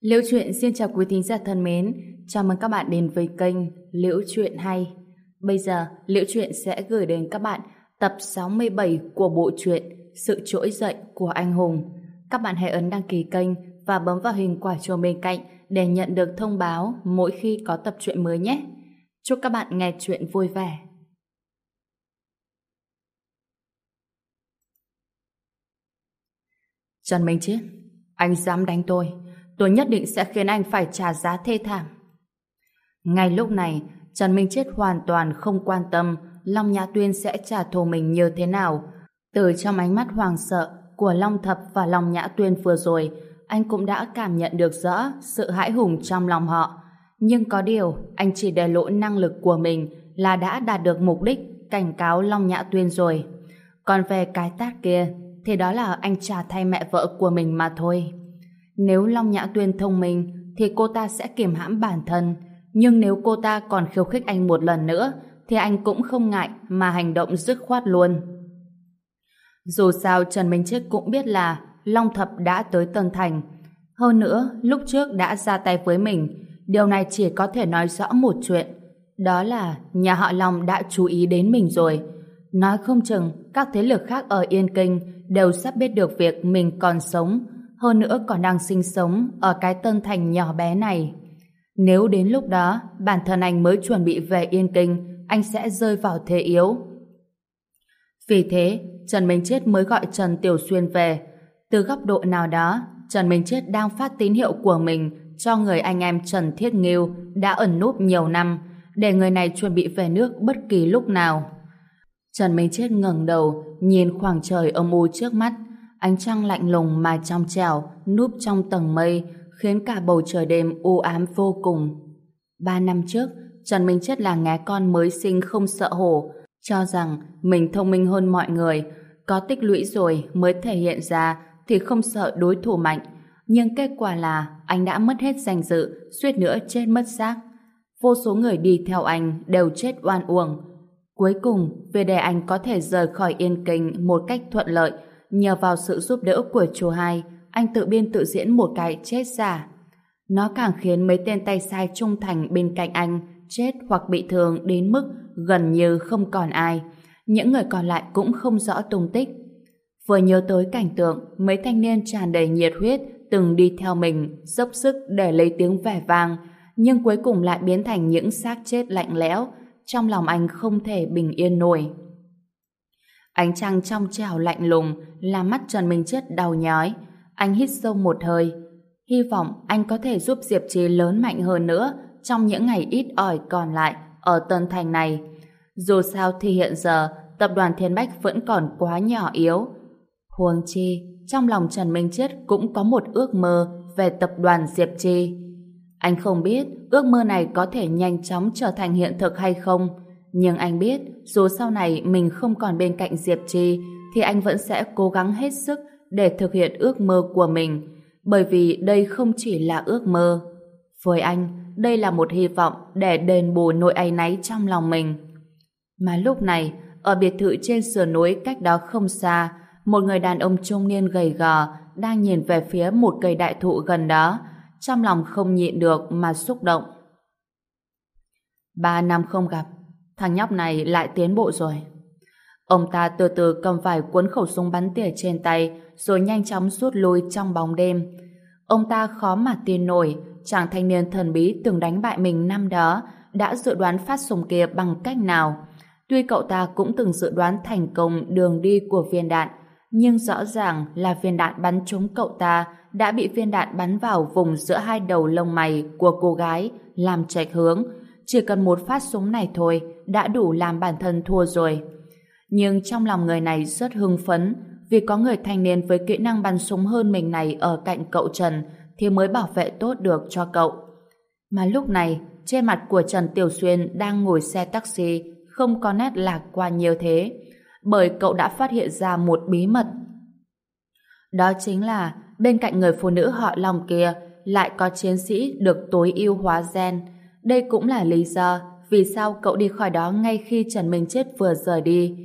Liễu Chuyện xin chào quý thính giả thân mến, chào mừng các bạn đến với kênh Liễu Chuyện Hay. Bây giờ, Liễu Chuyện sẽ gửi đến các bạn tập 67 của bộ truyện Sự Trỗi Dậy của Anh Hùng. Các bạn hãy ấn đăng ký kênh và bấm vào hình quả chuông bên cạnh để nhận được thông báo mỗi khi có tập truyện mới nhé. Chúc các bạn nghe chuyện vui vẻ. Trần Minh Chiết, anh dám đánh tôi, tôi nhất định sẽ khiến anh phải trả giá thê thảm. Ngay lúc này, Trần Minh Chết hoàn toàn không quan tâm Long Nhã Tuyên sẽ trả thù mình như thế nào. Từ trong ánh mắt hoàng sợ của Long Thập và Long Nhã Tuyên vừa rồi, anh cũng đã cảm nhận được rõ sự hãi hùng trong lòng họ. Nhưng có điều, anh chỉ để lộ năng lực của mình là đã đạt được mục đích cảnh cáo Long Nhã Tuyên rồi. Còn về cái tát kia, thì đó là anh trả thay mẹ vợ của mình mà thôi. Nếu Long Nhã Tuyên thông minh, thì cô ta sẽ kiềm hãm bản thân. Nhưng nếu cô ta còn khiêu khích anh một lần nữa, thì anh cũng không ngại mà hành động dứt khoát luôn. Dù sao Trần Minh Chết cũng biết là Long Thập đã tới Tân Thành. Hơn nữa, lúc trước đã ra tay với mình, điều này chỉ có thể nói rõ một chuyện. Đó là nhà họ Long đã chú ý đến mình rồi. Nói không chừng, các thế lực khác ở Yên Kinh đều sắp biết được việc mình còn sống, hơn nữa còn đang sinh sống ở cái Tân Thành nhỏ bé này. Nếu đến lúc đó, bản thân anh mới chuẩn bị về Yên Kinh, anh sẽ rơi vào thế yếu. Vì thế, Trần Minh Chết mới gọi Trần Tiểu Xuyên về. Từ góc độ nào đó, Trần Minh Chết đang phát tín hiệu của mình cho người anh em Trần Thiết Nghiêu đã ẩn núp nhiều năm, để người này chuẩn bị về nước bất kỳ lúc nào. Trần Minh Chết ngẩng đầu, nhìn khoảng trời âm u trước mắt, ánh trăng lạnh lùng mà trong trèo, núp trong tầng mây, khiến cả bầu trời đêm u ám vô cùng. Ba năm trước, Trần Minh Chết là ngé con mới sinh không sợ hổ, cho rằng mình thông minh hơn mọi người, có tích lũy rồi mới thể hiện ra thì không sợ đối thủ mạnh. Nhưng kết quả là anh đã mất hết danh dự, suýt nữa chết mất xác. Vô số người đi theo anh đều chết oan uổng. Cuối cùng, về để anh có thể rời khỏi Yên Kinh một cách thuận lợi, nhờ vào sự giúp đỡ của chú hai, anh tự biên tự diễn một cái chết giả. Nó càng khiến mấy tên tay sai trung thành bên cạnh anh chết hoặc bị thương đến mức gần như không còn ai. Những người còn lại cũng không rõ tung tích. Vừa nhớ tới cảnh tượng mấy thanh niên tràn đầy nhiệt huyết từng đi theo mình, dốc sức để lấy tiếng vẻ vang, nhưng cuối cùng lại biến thành những xác chết lạnh lẽo, trong lòng anh không thể bình yên nổi. Ánh trăng trong trẻo lạnh lùng làm mắt Trần Minh Chết đau nhói. Anh hít sâu một hơi. Hy vọng anh có thể giúp Diệp Trì lớn mạnh hơn nữa trong những ngày ít ỏi còn lại ở Tân Thành này. Dù sao thì hiện giờ tập đoàn Thiên Bách vẫn còn quá nhỏ yếu. Huống chi, trong lòng Trần Minh Chết cũng có một ước mơ về tập đoàn Diệp Trì. Anh không biết ước mơ này có thể nhanh chóng trở thành hiện thực hay không, nhưng anh biết dù sau này mình không còn bên cạnh Diệp Trì thì anh vẫn sẽ cố gắng hết sức để thực hiện ước mơ của mình, bởi vì đây không chỉ là ước mơ. Với anh, đây là một hy vọng để đền bù nỗi áy náy trong lòng mình. Mà lúc này, ở biệt thự trên sườn núi cách đó không xa, một người đàn ông trung niên gầy gò đang nhìn về phía một cây đại thụ gần đó, trong lòng không nhịn được mà xúc động. Ba năm không gặp, thằng nhóc này lại tiến bộ rồi. Ông ta từ từ cầm vài cuốn khẩu súng bắn tỉa trên tay, rồi nhanh chóng rút lui trong bóng đêm. Ông ta khó mà tin nổi, chàng thanh niên thần bí từng đánh bại mình năm đó đã dự đoán phát súng kia bằng cách nào. Tuy cậu ta cũng từng dự đoán thành công đường đi của viên đạn, nhưng rõ ràng là viên đạn bắn trúng cậu ta đã bị viên đạn bắn vào vùng giữa hai đầu lông mày của cô gái, làm chệch hướng. Chỉ cần một phát súng này thôi đã đủ làm bản thân thua rồi. Nhưng trong lòng người này rất hưng phấn vì có người thanh niên với kỹ năng bắn súng hơn mình này ở cạnh cậu Trần thì mới bảo vệ tốt được cho cậu. Mà lúc này, trên mặt của Trần Tiểu Xuyên đang ngồi xe taxi không có nét lạc quan nhiều thế bởi cậu đã phát hiện ra một bí mật. Đó chính là bên cạnh người phụ nữ họ Long kia lại có chiến sĩ được tối ưu hóa gen. Đây cũng là lý do vì sao cậu đi khỏi đó ngay khi Trần Minh Chết vừa rời đi.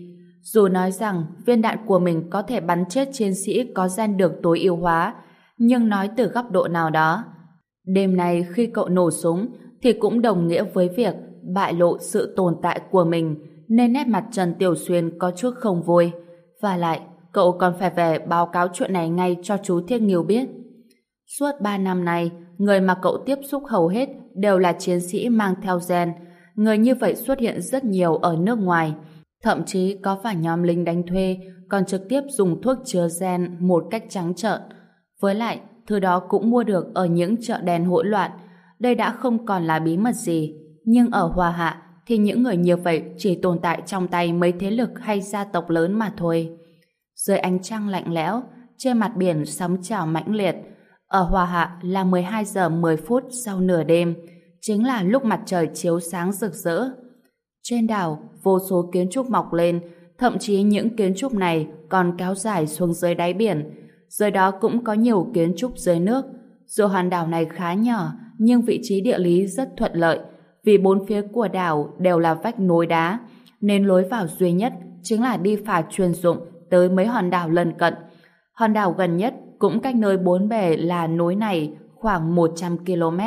Dù nói rằng viên đạn của mình có thể bắn chết chiến sĩ có gen được tối ưu hóa, nhưng nói từ góc độ nào đó, Đêm nay khi cậu nổ súng thì cũng đồng nghĩa với việc bại lộ sự tồn tại của mình nên nét mặt Trần Tiểu Xuyên có chút không vui. Và lại, cậu còn phải về báo cáo chuyện này ngay cho chú Thiết Nghiêu biết. Suốt 3 năm nay, người mà cậu tiếp xúc hầu hết đều là chiến sĩ mang theo gen. Người như vậy xuất hiện rất nhiều ở nước ngoài. Thậm chí có phải nhóm lính đánh thuê còn trực tiếp dùng thuốc chứa gen một cách trắng trợn. Với lại, thứ đó cũng mua được ở những chợ đen hỗn loạn. Đây đã không còn là bí mật gì. Nhưng ở Hòa Hạ thì những người như vậy chỉ tồn tại trong tay mấy thế lực hay gia tộc lớn mà thôi. Dưới ánh trăng lạnh lẽo, trên mặt biển sóng trào mãnh liệt, ở Hòa Hạ là 12 giờ 10 phút sau nửa đêm, chính là lúc mặt trời chiếu sáng rực rỡ. Trên đảo, vô số kiến trúc mọc lên, thậm chí những kiến trúc này còn kéo dài xuống dưới đáy biển. Dưới đó cũng có nhiều kiến trúc dưới nước. Dù hòn đảo này khá nhỏ, nhưng vị trí địa lý rất thuận lợi, vì bốn phía của đảo đều là vách núi đá, nên lối vào duy nhất chính là đi phà chuyên dụng tới mấy hòn đảo lân cận. Hòn đảo gần nhất cũng cách nơi bốn bề là núi này khoảng 100 km.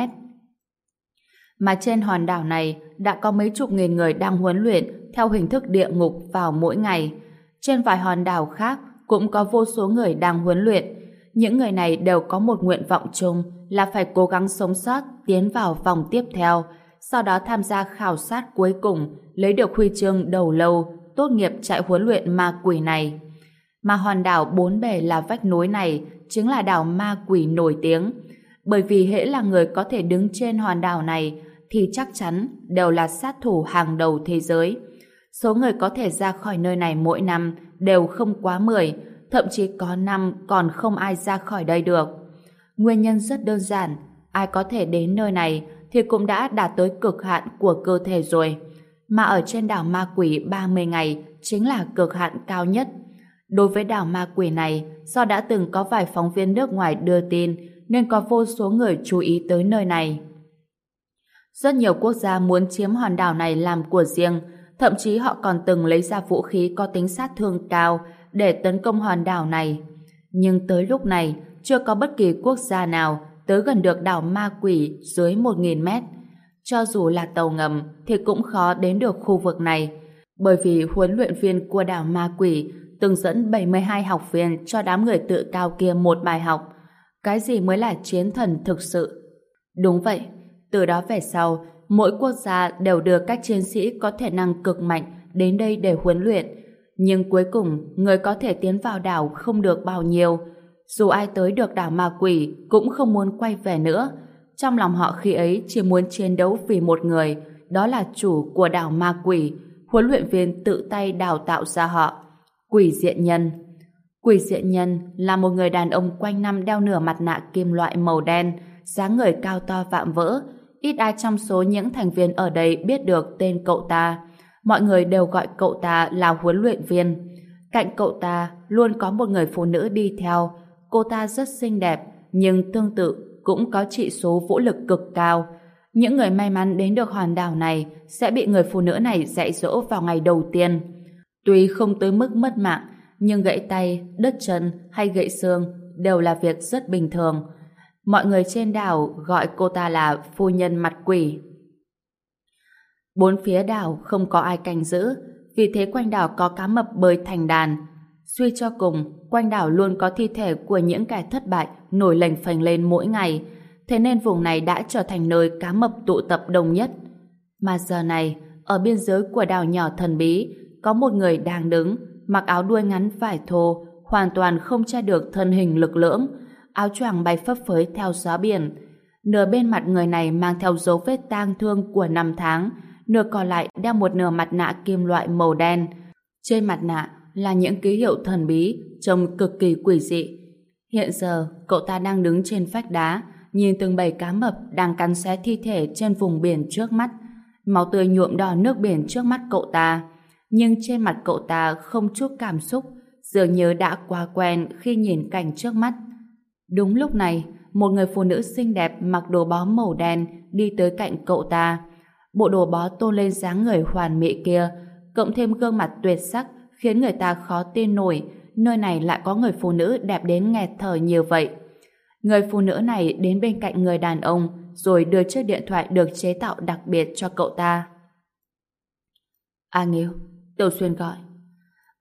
Mà trên hòn đảo này đã có mấy chục nghìn người đang huấn luyện theo hình thức địa ngục vào mỗi ngày. Trên vài hòn đảo khác cũng có vô số người đang huấn luyện. Những người này đều có một nguyện vọng chung là phải cố gắng sống sót tiến vào vòng tiếp theo, sau đó tham gia khảo sát cuối cùng lấy được huy chương đầu lâu tốt nghiệp trại huấn luyện ma quỷ này. Mà hòn đảo bốn bề là vách núi này chính là đảo ma quỷ nổi tiếng. Bởi vì hễ là người có thể đứng trên hòn đảo này thì chắc chắn đều là sát thủ hàng đầu thế giới. Số người có thể ra khỏi nơi này mỗi năm đều không quá 10, thậm chí có năm còn không ai ra khỏi đây được. Nguyên nhân rất đơn giản, ai có thể đến nơi này thì cũng đã đạt tới cực hạn của cơ thể rồi. Mà ở trên đảo ma quỷ 30 ngày chính là cực hạn cao nhất. Đối với đảo ma quỷ này, do đã từng có vài phóng viên nước ngoài đưa tin, nên có vô số người chú ý tới nơi này. Rất nhiều quốc gia muốn chiếm hòn đảo này làm của riêng, thậm chí họ còn từng lấy ra vũ khí có tính sát thương cao để tấn công hòn đảo này. Nhưng tới lúc này, chưa có bất kỳ quốc gia nào tới gần được đảo ma quỷ dưới 1.000 mét. Cho dù là tàu ngầm thì cũng khó đến được khu vực này, bởi vì huấn luyện viên của đảo ma quỷ từng dẫn 72 học viên cho đám người tự cao kia một bài học. Cái gì mới là chiến thần thực sự? Đúng vậy, từ đó về sau, mỗi quốc gia đều đưa các chiến sĩ có thể năng cực mạnh đến đây để huấn luyện. Nhưng cuối cùng, người có thể tiến vào đảo không được bao nhiêu. Dù ai tới được đảo ma quỷ cũng không muốn quay về nữa. Trong lòng họ khi ấy chỉ muốn chiến đấu vì một người, đó là chủ của đảo ma quỷ, huấn luyện viên tự tay đào tạo ra họ. Quỷ diện nhân Quỷ diện nhân là một người đàn ông quanh năm đeo nửa mặt nạ kim loại màu đen, dáng người cao to vạm vỡ. Ít ai trong số những thành viên ở đây biết được tên cậu ta. Mọi người đều gọi cậu ta là huấn luyện viên. Cạnh cậu ta luôn có một người phụ nữ đi theo. Cô ta rất xinh đẹp, nhưng tương tự cũng có trị số vũ lực cực cao. Những người may mắn đến được hòn đảo này sẽ bị người phụ nữ này dạy dỗ vào ngày đầu tiên. Tuy không tới mức mất mạng, nhưng gãy tay, đứt chân hay gãy xương đều là việc rất bình thường. Mọi người trên đảo gọi cô ta là phu nhân mặt quỷ. Bốn phía đảo không có ai canh giữ, vì thế quanh đảo có cá mập bơi thành đàn. Suy cho cùng, quanh đảo luôn có thi thể của những kẻ thất bại nổi lềnh phành lên mỗi ngày, thế nên vùng này đã trở thành nơi cá mập tụ tập đông nhất. Mà giờ này, ở biên giới của đảo nhỏ thần bí, có một người đang đứng, mặc áo đuôi ngắn vải thô, hoàn toàn không che được thân hình lực lưỡng, áo choàng bay phấp phới theo gió biển. Nửa bên mặt người này mang theo dấu vết tang thương của năm tháng, nửa còn lại đeo một nửa mặt nạ kim loại màu đen. Trên mặt nạ là những ký hiệu thần bí, trông cực kỳ quỷ dị. Hiện giờ, cậu ta đang đứng trên vách đá, nhìn từng bầy cá mập đang cắn xé thi thể trên vùng biển trước mắt. Máu tươi nhuộm đỏ nước biển trước mắt cậu ta nhưng trên mặt cậu ta không chút cảm xúc, dường như đã quá quen khi nhìn cảnh trước mắt. Đúng lúc này, một người phụ nữ xinh đẹp mặc đồ bó màu đen đi tới cạnh cậu ta. Bộ đồ bó tôn lên dáng người hoàn mỹ kia, cộng thêm gương mặt tuyệt sắc khiến người ta khó tin nổi nơi này lại có người phụ nữ đẹp đến nghẹt thở như vậy. Người phụ nữ này đến bên cạnh người đàn ông rồi đưa chiếc điện thoại được chế tạo đặc biệt cho cậu ta. A Nghiêu, Tiểu Xuyên gọi.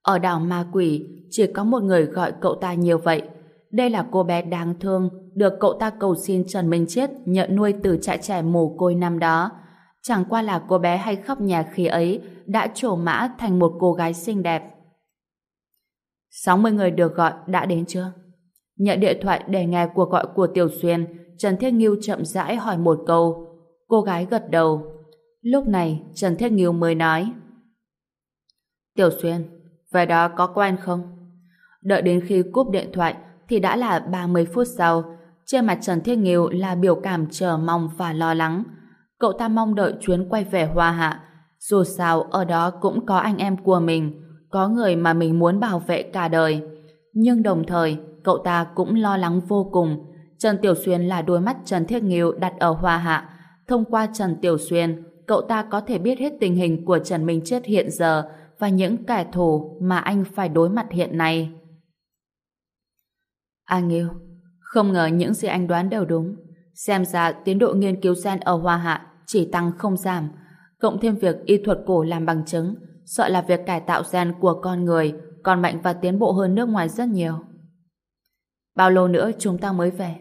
Ở đảo Ma Quỷ chỉ có một người gọi cậu ta nhiều vậy. Đây là cô bé đáng thương được cậu ta cầu xin Trần Minh Chết nhận nuôi từ trại trẻ mồ côi năm đó. Chẳng qua là cô bé hay khóc nhà khi ấy đã trổ mã thành một cô gái xinh đẹp. 60 người được gọi đã đến chưa? Nhận điện thoại để nghe cuộc gọi của Tiểu Xuyên, Trần Thiết Nghiêu chậm rãi hỏi một câu. Cô gái gật đầu. Lúc này, Trần Thiết Nghiêu mới nói. Tiểu Xuyên, về đó có quen không? Đợi đến khi cúp điện thoại thì đã là 30 phút sau. Trên mặt Trần Thiết Nghiêu là biểu cảm chờ mong và lo lắng. Cậu ta mong đợi chuyến quay về Hoa Hạ. Dù sao, ở đó cũng có anh em của mình, có người mà mình muốn bảo vệ cả đời. Nhưng đồng thời, cậu ta cũng lo lắng vô cùng. Trần Tiểu Xuyên là đôi mắt Trần Thiết Nghiêu đặt ở Hoa Hạ. Thông qua Trần Tiểu Xuyên, cậu ta có thể biết hết tình hình của Trần Minh Chết hiện giờ và những kẻ thù mà anh phải đối mặt hiện nay. Anh yêu, không ngờ những gì anh đoán đều đúng. Xem ra tiến độ nghiên cứu gen ở Hoa Hạ chỉ tăng không giảm. Cộng thêm việc y thuật cổ làm bằng chứng, sợ là việc cải tạo gen của con người còn mạnh và tiến bộ hơn nước ngoài rất nhiều. Bao lâu nữa chúng ta mới về?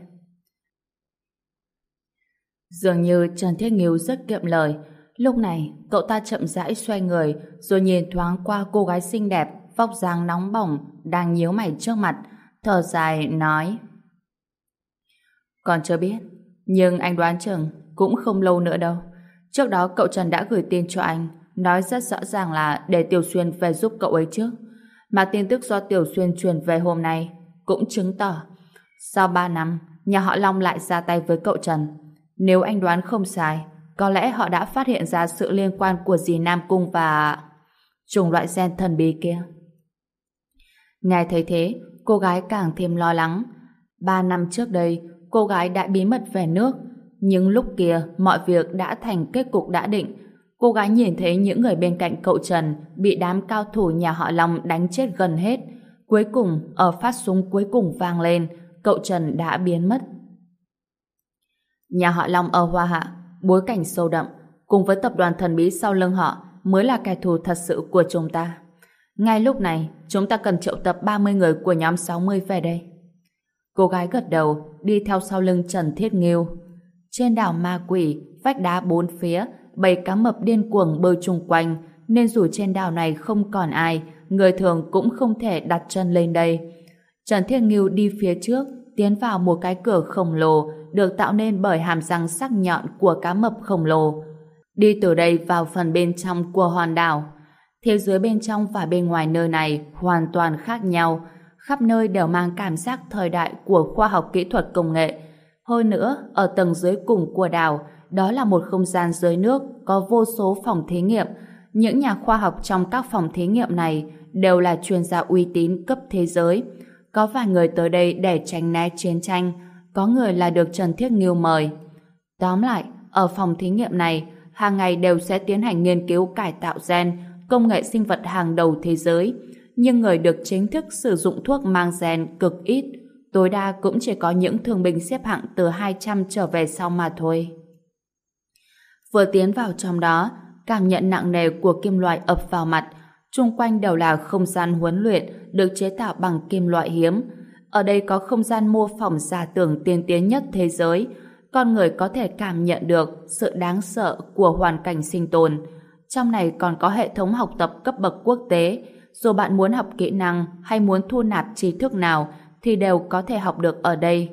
Dường như Trần Thiết Nghiêu rất kiệm lời. Lúc này, cậu ta chậm rãi xoay người rồi nhìn thoáng qua cô gái xinh đẹp vóc dáng nóng bỏng đang nhíu mày trước mặt thở dài nói Còn chưa biết nhưng anh đoán chừng cũng không lâu nữa đâu. Trước đó cậu Trần đã gửi tin cho anh nói rất rõ ràng là để Tiểu Xuyên về giúp cậu ấy trước. Mà tin tức do Tiểu Xuyên truyền về hôm nay cũng chứng tỏ sau 3 năm nhà họ Long lại ra tay với cậu Trần. Nếu anh đoán không sai có lẽ họ đã phát hiện ra sự liên quan của dì Nam Cung và chủng loại gen thần bí kia. Nghe thấy thế, cô gái càng thêm lo lắng. Ba năm trước đây, cô gái đã bí mật về nước, nhưng lúc kia mọi việc đã thành kết cục đã định. Cô gái nhìn thấy những người bên cạnh cậu Trần bị đám cao thủ nhà họ Long đánh chết gần hết. Cuối cùng, ở phát súng cuối cùng vang lên, cậu Trần đã biến mất. Nhà họ Long ở Hoa Hạ, bối cảnh sâu đậm, cùng với tập đoàn thần bí sau lưng họ mới là kẻ thù thật sự của chúng ta. Ngay lúc này, chúng ta cần triệu tập 30 người của nhóm 60 về đây. Cô gái gật đầu, đi theo sau lưng Trần Thiết Nghiêu. Trên đảo Ma Quỷ, vách đá bốn phía, bầy cá mập điên cuồng bơi chung quanh, nên dù trên đảo này không còn ai, người thường cũng không thể đặt chân lên đây. Trần Thiết Nghiêu đi phía trước, tiến vào một cái cửa khổng lồ được tạo nên bởi hàm răng sắc nhọn của cá mập khổng lồ. Đi từ đây vào phần bên trong của hòn đảo, Thế giới bên trong và bên ngoài nơi này hoàn toàn khác nhau, khắp nơi đều mang cảm giác thời đại của khoa học kỹ thuật công nghệ. Hơn nữa, ở tầng dưới cùng của đảo, đó là một không gian dưới nước có vô số phòng thí nghiệm. Những nhà khoa học trong các phòng thí nghiệm này đều là chuyên gia uy tín cấp thế giới. Có vài người tới đây để tránh né chiến tranh, có người là được Trần Thiết Nghiêu mời. Tóm lại, ở phòng thí nghiệm này, hàng ngày đều sẽ tiến hành nghiên cứu cải tạo gen, công nghệ sinh vật hàng đầu thế giới, nhưng người được chính thức sử dụng thuốc mang gen cực ít, tối đa cũng chỉ có những thương binh xếp hạng từ 200 trở về sau mà thôi. Vừa tiến vào trong đó, cảm nhận nặng nề của kim loại ập vào mặt, chung quanh đều là không gian huấn luyện được chế tạo bằng kim loại hiếm. Ở đây có không gian mô phỏng giả tưởng tiên tiến nhất thế giới, con người có thể cảm nhận được sự đáng sợ của hoàn cảnh sinh tồn, trong này còn có hệ thống học tập cấp bậc quốc tế. Dù bạn muốn học kỹ năng hay muốn thu nạp trí thức nào thì đều có thể học được ở đây.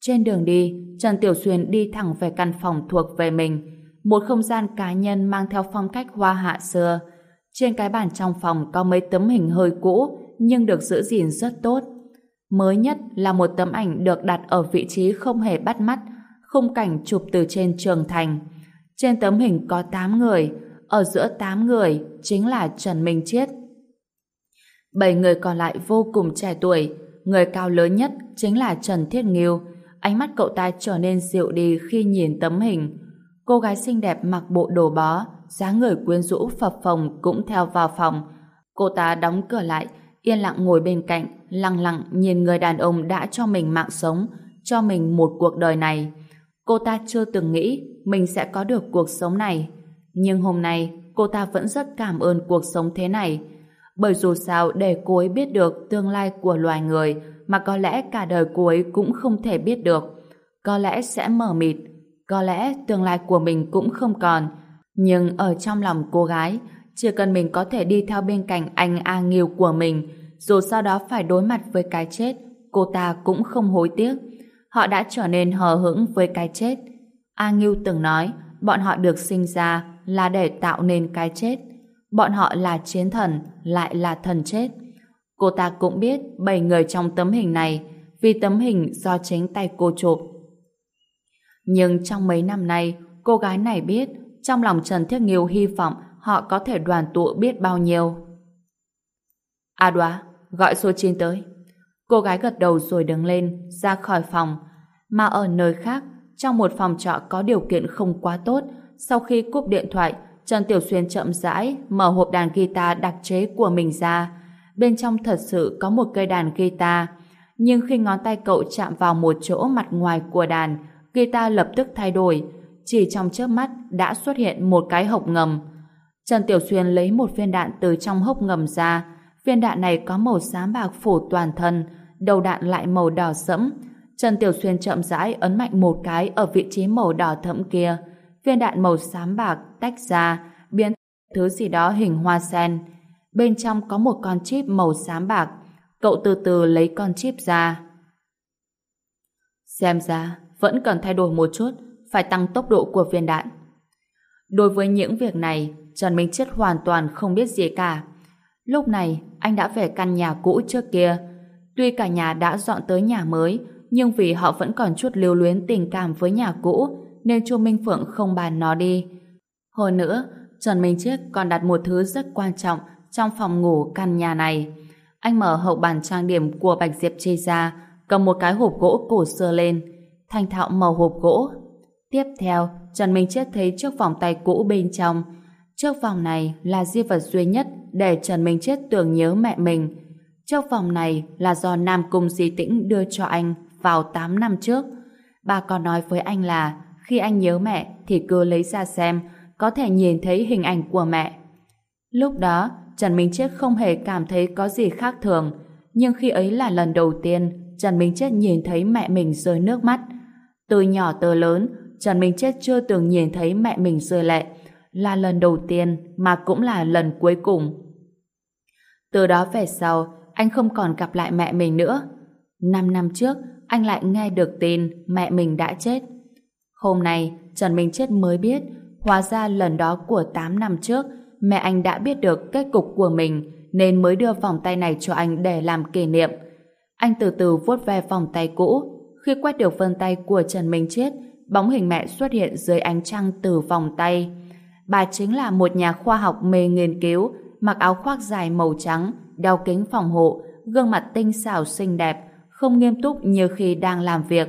Trên đường đi, Trần Tiểu Xuyên đi thẳng về căn phòng thuộc về mình. Một không gian cá nhân mang theo phong cách hoa hạ xưa. Trên cái bàn trong phòng có mấy tấm hình hơi cũ nhưng được giữ gìn rất tốt. Mới nhất là một tấm ảnh được đặt ở vị trí không hề bắt mắt, khung cảnh chụp từ trên trường thành. Trên tấm hình có 8 người, ở giữa 8 người chính là Trần Minh Chiết. Bảy người còn lại vô cùng trẻ tuổi, người cao lớn nhất chính là Trần Thiết Nghiêu. Ánh mắt cậu ta trở nên dịu đi khi nhìn tấm hình. Cô gái xinh đẹp mặc bộ đồ bó, dáng người quyến rũ phập phồng cũng theo vào phòng. Cô ta đóng cửa lại, yên lặng ngồi bên cạnh, lặng lặng nhìn người đàn ông đã cho mình mạng sống, cho mình một cuộc đời này. Cô ta chưa từng nghĩ mình sẽ có được cuộc sống này. Nhưng hôm nay, cô ta vẫn rất cảm ơn cuộc sống thế này. Bởi dù sao để cô ấy biết được tương lai của loài người mà có lẽ cả đời cô ấy cũng không thể biết được. Có lẽ sẽ mở mịt, có lẽ tương lai của mình cũng không còn. Nhưng ở trong lòng cô gái, chỉ cần mình có thể đi theo bên cạnh anh A Nghiêu của mình, dù sau đó phải đối mặt với cái chết, cô ta cũng không hối tiếc. Họ đã trở nên hờ hững với cái chết. A Nghiêu từng nói, bọn họ được sinh ra là để tạo nên cái chết. Bọn họ là chiến thần, lại là thần chết. Cô ta cũng biết bảy người trong tấm hình này vì tấm hình do chính tay cô chụp. Nhưng trong mấy năm nay, cô gái này biết trong lòng Trần Thiết Nghiêu hy vọng họ có thể đoàn tụ biết bao nhiêu. A đoá, gọi số 9 tới. Cô gái gật đầu rồi đứng lên, ra khỏi phòng. Mà ở nơi khác, trong một phòng trọ có điều kiện không quá tốt, sau khi cúp điện thoại, Trần Tiểu Xuyên chậm rãi mở hộp đàn guitar đặc chế của mình ra. Bên trong thật sự có một cây đàn guitar, nhưng khi ngón tay cậu chạm vào một chỗ mặt ngoài của đàn, guitar lập tức thay đổi. Chỉ trong chớp mắt đã xuất hiện một cái hộp ngầm. Trần Tiểu Xuyên lấy một viên đạn từ trong hốc ngầm ra. Viên đạn này có màu xám bạc phủ toàn thân, đầu đạn lại màu đỏ sẫm. Trần Tiểu Xuyên chậm rãi ấn mạnh một cái ở vị trí màu đỏ thẫm kia. Viên đạn màu xám bạc tách ra, biến thứ gì đó hình hoa sen. Bên trong có một con chip màu xám bạc. Cậu từ từ lấy con chip ra. Xem ra, vẫn cần thay đổi một chút, phải tăng tốc độ của viên đạn. Đối với những việc này, Trần Minh Chết hoàn toàn không biết gì cả. Lúc này, anh đã về căn nhà cũ trước kia. Tuy cả nhà đã dọn tới nhà mới, nhưng vì họ vẫn còn chút lưu luyến tình cảm với nhà cũ, nên Chu Minh Phượng không bàn nó đi. Hơn nữa, Trần Minh Chết còn đặt một thứ rất quan trọng trong phòng ngủ căn nhà này. Anh mở hậu bàn trang điểm của Bạch Diệp Chi ra, cầm một cái hộp gỗ cổ xưa lên. Thanh thạo mở hộp gỗ. Tiếp theo, Trần Minh Chết thấy chiếc vòng tay cũ bên trong. Chiếc vòng này là di vật duy nhất để Trần Minh Chết tưởng nhớ mẹ mình. Chiếc vòng này là do Nam Cung Di Tĩnh đưa cho anh vào 8 năm trước. Bà còn nói với anh là khi anh nhớ mẹ thì cứ lấy ra xem có thể nhìn thấy hình ảnh của mẹ. Lúc đó, Trần Minh Chết không hề cảm thấy có gì khác thường. Nhưng khi ấy là lần đầu tiên Trần Minh Chết nhìn thấy mẹ mình rơi nước mắt. Từ nhỏ tới lớn, Trần Minh Chết chưa từng nhìn thấy mẹ mình rơi lệ. Là lần đầu tiên mà cũng là lần cuối cùng. Từ đó về sau, anh không còn gặp lại mẹ mình nữa. Năm năm trước, anh lại nghe được tin mẹ mình đã chết. Hôm nay, Trần Minh Chết mới biết, hóa ra lần đó của 8 năm trước, mẹ anh đã biết được kết cục của mình, nên mới đưa vòng tay này cho anh để làm kỷ niệm. Anh từ từ vuốt ve vòng tay cũ. Khi quét được vân tay của Trần Minh Chết, bóng hình mẹ xuất hiện dưới ánh trăng từ vòng tay. Bà chính là một nhà khoa học mê nghiên cứu, mặc áo khoác dài màu trắng, đeo kính phòng hộ, gương mặt tinh xảo xinh đẹp, không nghiêm túc như khi đang làm việc.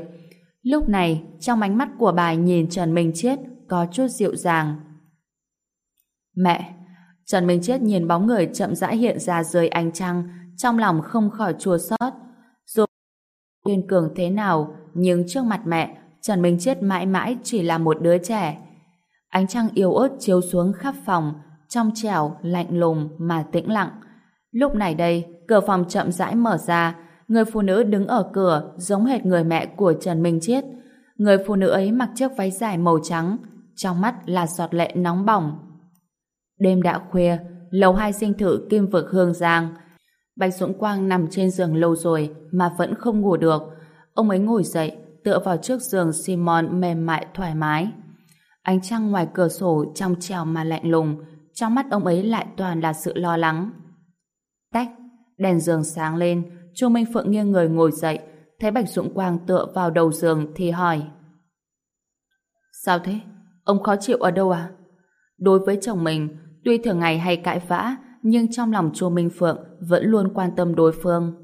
Lúc này, trong ánh mắt của bà nhìn Trần Minh Chết có chút dịu dàng. Mẹ! Trần Minh Chết nhìn bóng người chậm rãi hiện ra dưới ánh trăng, trong lòng không khỏi chua xót. Dù kiên cường thế nào, nhưng trước mặt mẹ, Trần Minh Chết mãi mãi chỉ là một đứa trẻ. Ánh trăng yếu ớt chiếu xuống khắp phòng, trong trẻo, lạnh lùng mà tĩnh lặng. Lúc này đây, cửa phòng chậm rãi mở ra, người phụ nữ đứng ở cửa giống hệt người mẹ của Trần Minh Chiết. Người phụ nữ ấy mặc chiếc váy dài màu trắng, trong mắt là giọt lệ nóng bỏng. Đêm đã khuya, lầu hai sinh thự kim vực hương giang. Bạch Dũng Quang nằm trên giường lâu rồi mà vẫn không ngủ được. Ông ấy ngồi dậy, tựa vào trước giường Simon mềm mại thoải mái. Ánh trăng ngoài cửa sổ trong trèo mà lạnh lùng, trong mắt ông ấy lại toàn là sự lo lắng. Tách, đèn giường sáng lên, Chu Minh Phượng nghiêng người ngồi dậy, thấy Bạch Dũng Quang tựa vào đầu giường thì hỏi. Sao thế? Ông khó chịu ở đâu à? Đối với chồng mình, tuy thường ngày hay cãi vã, nhưng trong lòng Chu Minh Phượng vẫn luôn quan tâm đối phương.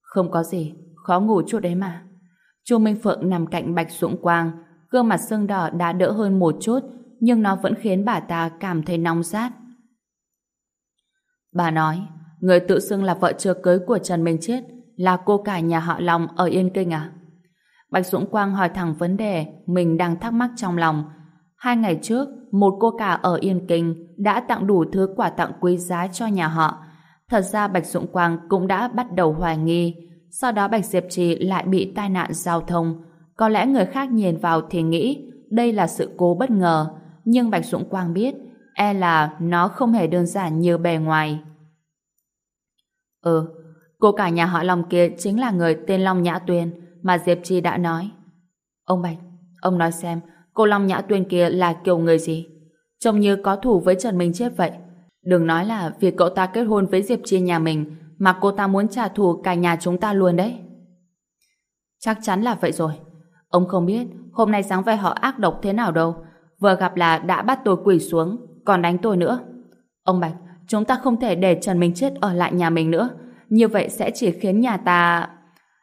Không có gì, khó ngủ chút đấy mà. Chu Minh Phượng nằm cạnh Bạch Dũng Quang, gương mặt sưng đỏ đã đỡ hơn một chút, nhưng nó vẫn khiến bà ta cảm thấy nóng rát. Bà nói, người tự xưng là vợ chưa cưới của Trần Minh Chết là cô cả nhà họ Long ở Yên Kinh à? Bạch Dũng Quang hỏi thẳng vấn đề mình đang thắc mắc trong lòng. Hai ngày trước, một cô cả ở Yên Kinh đã tặng đủ thứ quà tặng quý giá cho nhà họ. Thật ra Bạch Dũng Quang cũng đã bắt đầu hoài nghi. Sau đó Bạch Diệp Trì lại bị tai nạn giao thông. Có lẽ người khác nhìn vào thì nghĩ đây là sự cố bất ngờ. Nhưng Bạch Dũng Quang biết e là nó không hề đơn giản như bề ngoài. Ừ, cô cả nhà họ Long kia chính là người tên Long Nhã Tuyên mà Diệp Chi đã nói. Ông Bạch, ông nói xem cô Long Nhã Tuyên kia là kiểu người gì? Trông như có thủ với Trần Minh Chết vậy. Đừng nói là việc cậu ta kết hôn với Diệp Chi nhà mình mà cô ta muốn trả thù cả nhà chúng ta luôn đấy. Chắc chắn là vậy rồi. Ông không biết hôm nay sáng vẻ họ ác độc thế nào đâu. Vừa gặp là đã bắt tôi quỳ xuống còn đánh tôi nữa. Ông Bạch, chúng ta không thể để Trần Minh Chết ở lại nhà mình nữa. Như vậy sẽ chỉ khiến nhà ta...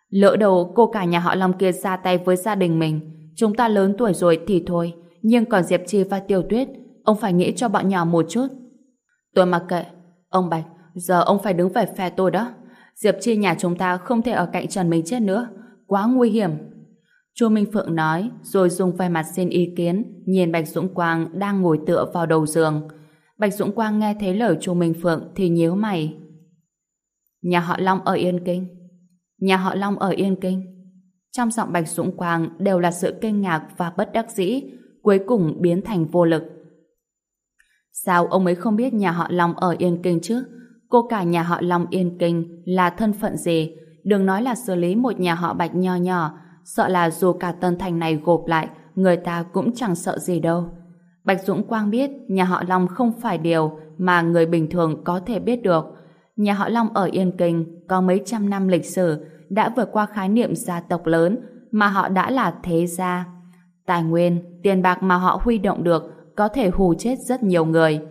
Lỡ đầu cô cả nhà họ Long kia ra tay với gia đình mình. Chúng ta lớn tuổi rồi thì thôi. Nhưng còn Diệp Chi và Tiêu Tuyết, ông phải nghĩ cho bọn nhỏ một chút. Tôi mặc kệ. Ông Bạch, giờ ông phải đứng về phe tôi đó. Diệp Chi nhà chúng ta không thể ở cạnh Trần Minh Chết nữa. Quá nguy hiểm. Chu Minh Phượng nói, rồi dùng vai mặt xin ý kiến, nhìn Bạch Dũng Quang đang ngồi tựa vào đầu giường. Bạch Dũng Quang nghe thấy lời Chu Minh Phượng thì nhíu mày. Nhà họ Long ở Yên Kinh. Nhà họ Long ở Yên Kinh. Trong giọng Bạch Dũng Quang đều là sự kinh ngạc và bất đắc dĩ, cuối cùng biến thành vô lực. Sao ông ấy không biết nhà họ Long ở Yên Kinh chứ? Cô cả nhà họ Long Yên Kinh là thân phận gì? Đừng nói là xử lý một nhà họ Bạch nho nhỏ, sợ là dù cả tân thành này gộp lại, người ta cũng chẳng sợ gì đâu. Bạch Dũng Quang biết nhà họ Long không phải điều mà người bình thường có thể biết được. Nhà họ Long ở Yên Kinh có mấy trăm năm lịch sử đã vượt qua khái niệm gia tộc lớn mà họ đã là thế gia. Tài nguyên, tiền bạc mà họ huy động được có thể hù chết rất nhiều người.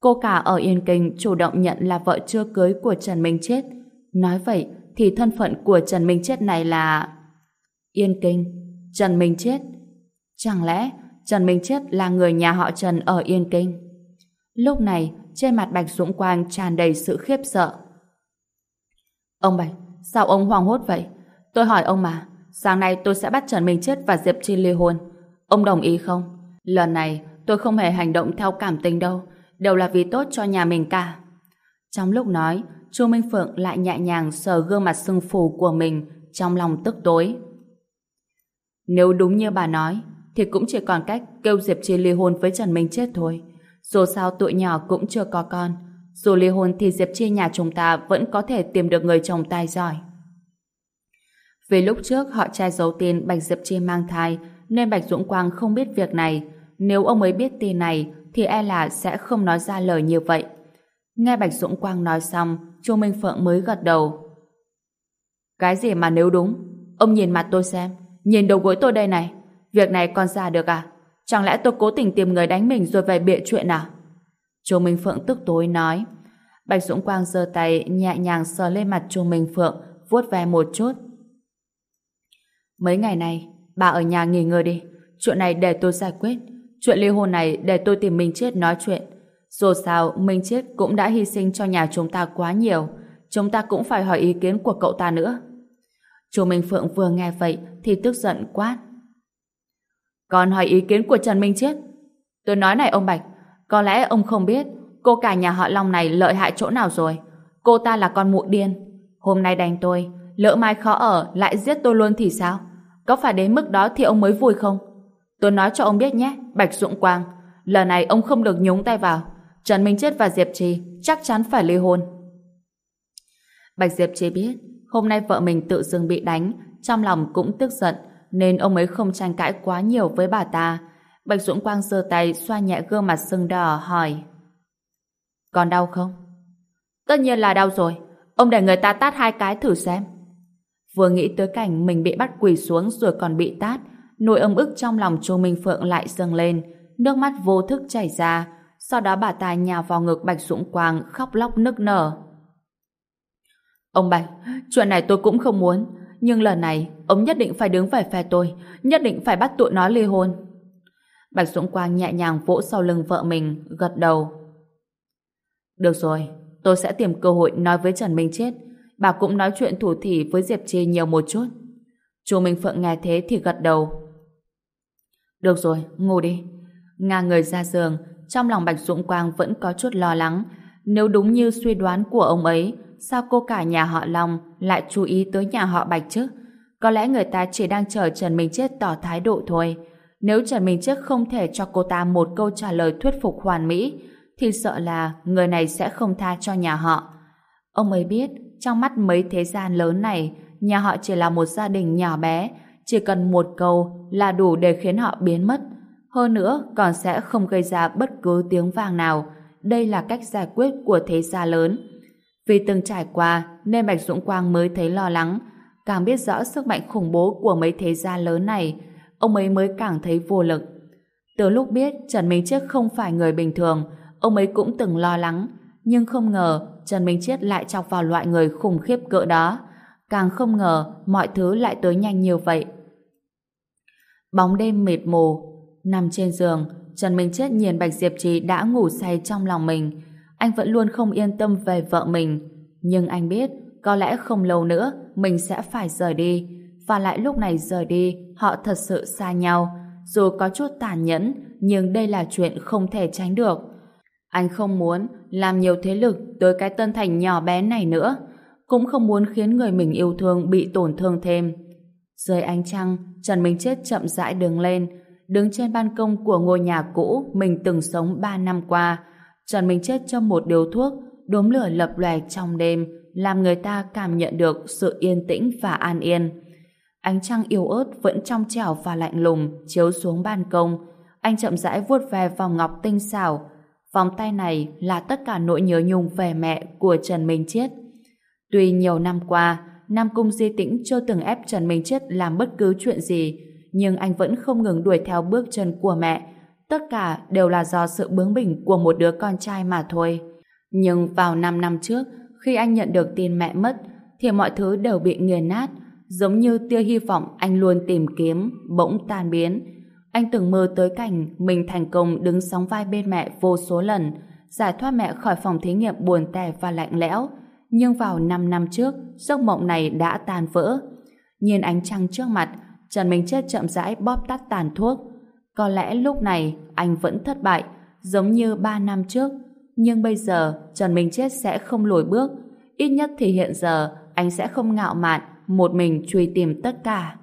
Cô cả ở Yên Kinh chủ động nhận là vợ chưa cưới của Trần Minh Chết. Nói vậy thì thân phận của Trần Minh Chết này là... Yên Kinh, Trần Minh Chết. Chẳng lẽ Trần Minh Chết là người nhà họ Trần ở Yên Kinh? Lúc này, trên mặt Bạch Dũng Quang tràn đầy sự khiếp sợ. Ông Bạch, sao ông hoang hốt vậy? Tôi hỏi ông mà, sáng nay tôi sẽ bắt Trần Minh Chết và Diệp Chi ly hôn. Ông đồng ý không? Lần này, tôi không hề hành động theo cảm tình đâu, đều là vì tốt cho nhà mình cả. Trong lúc nói, Chu Minh Phượng lại nhẹ nhàng sờ gương mặt sưng phù của mình trong lòng tức tối. Nếu đúng như bà nói, thì cũng chỉ còn cách kêu Diệp Chi ly hôn với Trần Minh Chết thôi. Dù sao tụi nhỏ cũng chưa có con. Dù ly hôn thì Diệp Chi nhà chúng ta vẫn có thể tìm được người chồng tài giỏi. Vì lúc trước họ trai giấu tin Bạch Diệp Chi mang thai, nên Bạch Dũng Quang không biết việc này. Nếu ông ấy biết tin này, thì e là sẽ không nói ra lời như vậy. Nghe Bạch Dũng Quang nói xong, Chu Minh Phượng mới gật đầu. Cái gì mà nếu đúng? Ông nhìn mặt tôi xem. Nhìn đầu gối tôi đây này. Việc này con ra được à? Chẳng lẽ tôi cố tình tìm người đánh mình rồi về bịa chuyện à? Chu Minh Phượng tức tối nói. Bạch Dũng Quang giơ tay nhẹ nhàng sờ lên mặt Chu Minh Phượng, vuốt ve một chút. Mấy ngày này, bà ở nhà nghỉ ngơi đi. Chuyện này để tôi giải quyết. Chuyện ly hôn này để tôi tìm Minh Chết nói chuyện. Dù sao, Minh Chết cũng đã hy sinh cho nhà chúng ta quá nhiều. Chúng ta cũng phải hỏi ý kiến của cậu ta nữa. Chu Minh Phượng vừa nghe vậy thì tức giận quát. Còn hỏi ý kiến của Trần Minh Chết. Tôi nói này ông Bạch, có lẽ ông không biết cô cả nhà họ Long này lợi hại chỗ nào rồi. Cô ta là con mụ điên. Hôm nay đánh tôi, lỡ mai khó ở lại giết tôi luôn thì sao? Có phải đến mức đó thì ông mới vui không? Tôi nói cho ông biết nhé, Bạch Dũng Quang. Lần này ông không được nhúng tay vào. Trần Minh Chết và Diệp Trì chắc chắn phải ly hôn. Bạch Diệp Trì biết hôm nay vợ mình tự dưng bị đánh, trong lòng cũng tức giận, nên ông ấy không tranh cãi quá nhiều với bà ta. Bạch Dũng Quang giơ tay xoa nhẹ gương mặt sưng đỏ hỏi Còn đau không? Tất nhiên là đau rồi. Ông để người ta tát hai cái thử xem. Vừa nghĩ tới cảnh mình bị bắt quỳ xuống rồi còn bị tát, nỗi ấm ức trong lòng Chu Minh Phượng lại dâng lên, nước mắt vô thức chảy ra, sau đó bà ta nhào vào ngực Bạch Dũng Quang khóc lóc nức nở. Ông Bạch, chuyện này tôi cũng không muốn, nhưng lần này ông nhất định phải đứng về phe tôi, nhất định phải bắt tụi nó ly hôn. Bạch Dũng Quang nhẹ nhàng vỗ sau lưng vợ mình, gật đầu. Được rồi, tôi sẽ tìm cơ hội nói với Trần Minh Chết. Bà cũng nói chuyện thủ thỉ với Diệp Chi nhiều một chút. Chú Minh Phượng nghe thế thì gật đầu. Được rồi, ngủ đi. Nga người ra giường, trong lòng Bạch Dũng Quang vẫn có chút lo lắng. Nếu đúng như suy đoán của ông ấy, sao cô cả nhà họ Long lại chú ý tới nhà họ Bạch chứ? Có lẽ người ta chỉ đang chờ Trần Minh Chết tỏ thái độ thôi. Nếu Trần Minh Chết không thể cho cô ta một câu trả lời thuyết phục hoàn mỹ, thì sợ là người này sẽ không tha cho nhà họ. Ông ấy biết, trong mắt mấy thế gian lớn này, nhà họ chỉ là một gia đình nhỏ bé, chỉ cần một câu là đủ để khiến họ biến mất. Hơn nữa, còn sẽ không gây ra bất cứ tiếng vàng nào. Đây là cách giải quyết của thế gia lớn. Vì từng trải qua, nên Bạch Dũng Quang mới thấy lo lắng. Càng biết rõ sức mạnh khủng bố của mấy thế gia lớn này, ông ấy mới càng thấy vô lực. Từ lúc biết Trần Minh Chiết không phải người bình thường, ông ấy cũng từng lo lắng, nhưng không ngờ Trần Minh Chiết lại chọc vào loại người khủng khiếp cỡ đó. Càng không ngờ mọi thứ lại tới nhanh như vậy. Bóng đêm mệt mù, nằm trên giường, Trần Minh Chiết nhìn Bạch Diệp Trì đã ngủ say trong lòng mình. Anh vẫn luôn không yên tâm về vợ mình. Nhưng anh biết, có lẽ không lâu nữa mình sẽ phải rời đi. Và lại lúc này rời đi, họ thật sự xa nhau. Dù có chút tàn nhẫn, nhưng đây là chuyện không thể tránh được. Anh không muốn làm nhiều thế lực tới cái tân thành nhỏ bé này nữa. Cũng không muốn khiến người mình yêu thương bị tổn thương thêm. Dưới ánh trăng, Trần Minh Chết chậm rãi đứng lên, đứng trên ban công của ngôi nhà cũ mình từng sống 3 năm qua. Trần Minh Chết cho một điều thuốc, đốm lửa lập lòe trong đêm, làm người ta cảm nhận được sự yên tĩnh và an yên. Ánh trăng yếu ớt vẫn trong trẻo và lạnh lùng chiếu xuống ban công. Anh chậm rãi vuốt về vòng ngọc tinh xảo, Vòng tay này là tất cả nỗi nhớ nhung về mẹ của Trần Minh Chiết. Tuy nhiều năm qua, Nam Cung Di Tĩnh chưa từng ép Trần Minh Chiết làm bất cứ chuyện gì, nhưng anh vẫn không ngừng đuổi theo bước chân của mẹ. Tất cả đều là do sự bướng bỉnh của một đứa con trai mà thôi. Nhưng vào 5 năm trước, khi anh nhận được tin mẹ mất, thì mọi thứ đều bị nghiền nát, giống như tia hy vọng anh luôn tìm kiếm, bỗng tan biến. Anh từng mơ tới cảnh mình thành công đứng sóng vai bên mẹ vô số lần, giải thoát mẹ khỏi phòng thí nghiệm buồn tẻ và lạnh lẽo. Nhưng vào 5 năm trước, giấc mộng này đã tan vỡ. Nhìn ánh trăng trước mặt, Trần Minh Chết chậm rãi bóp tắt tàn thuốc. Có lẽ lúc này anh vẫn thất bại, giống như 3 năm trước. Nhưng bây giờ Trần Minh Chết sẽ không lùi bước. Ít nhất thì hiện giờ anh sẽ không ngạo mạn, một mình truy tìm tất cả.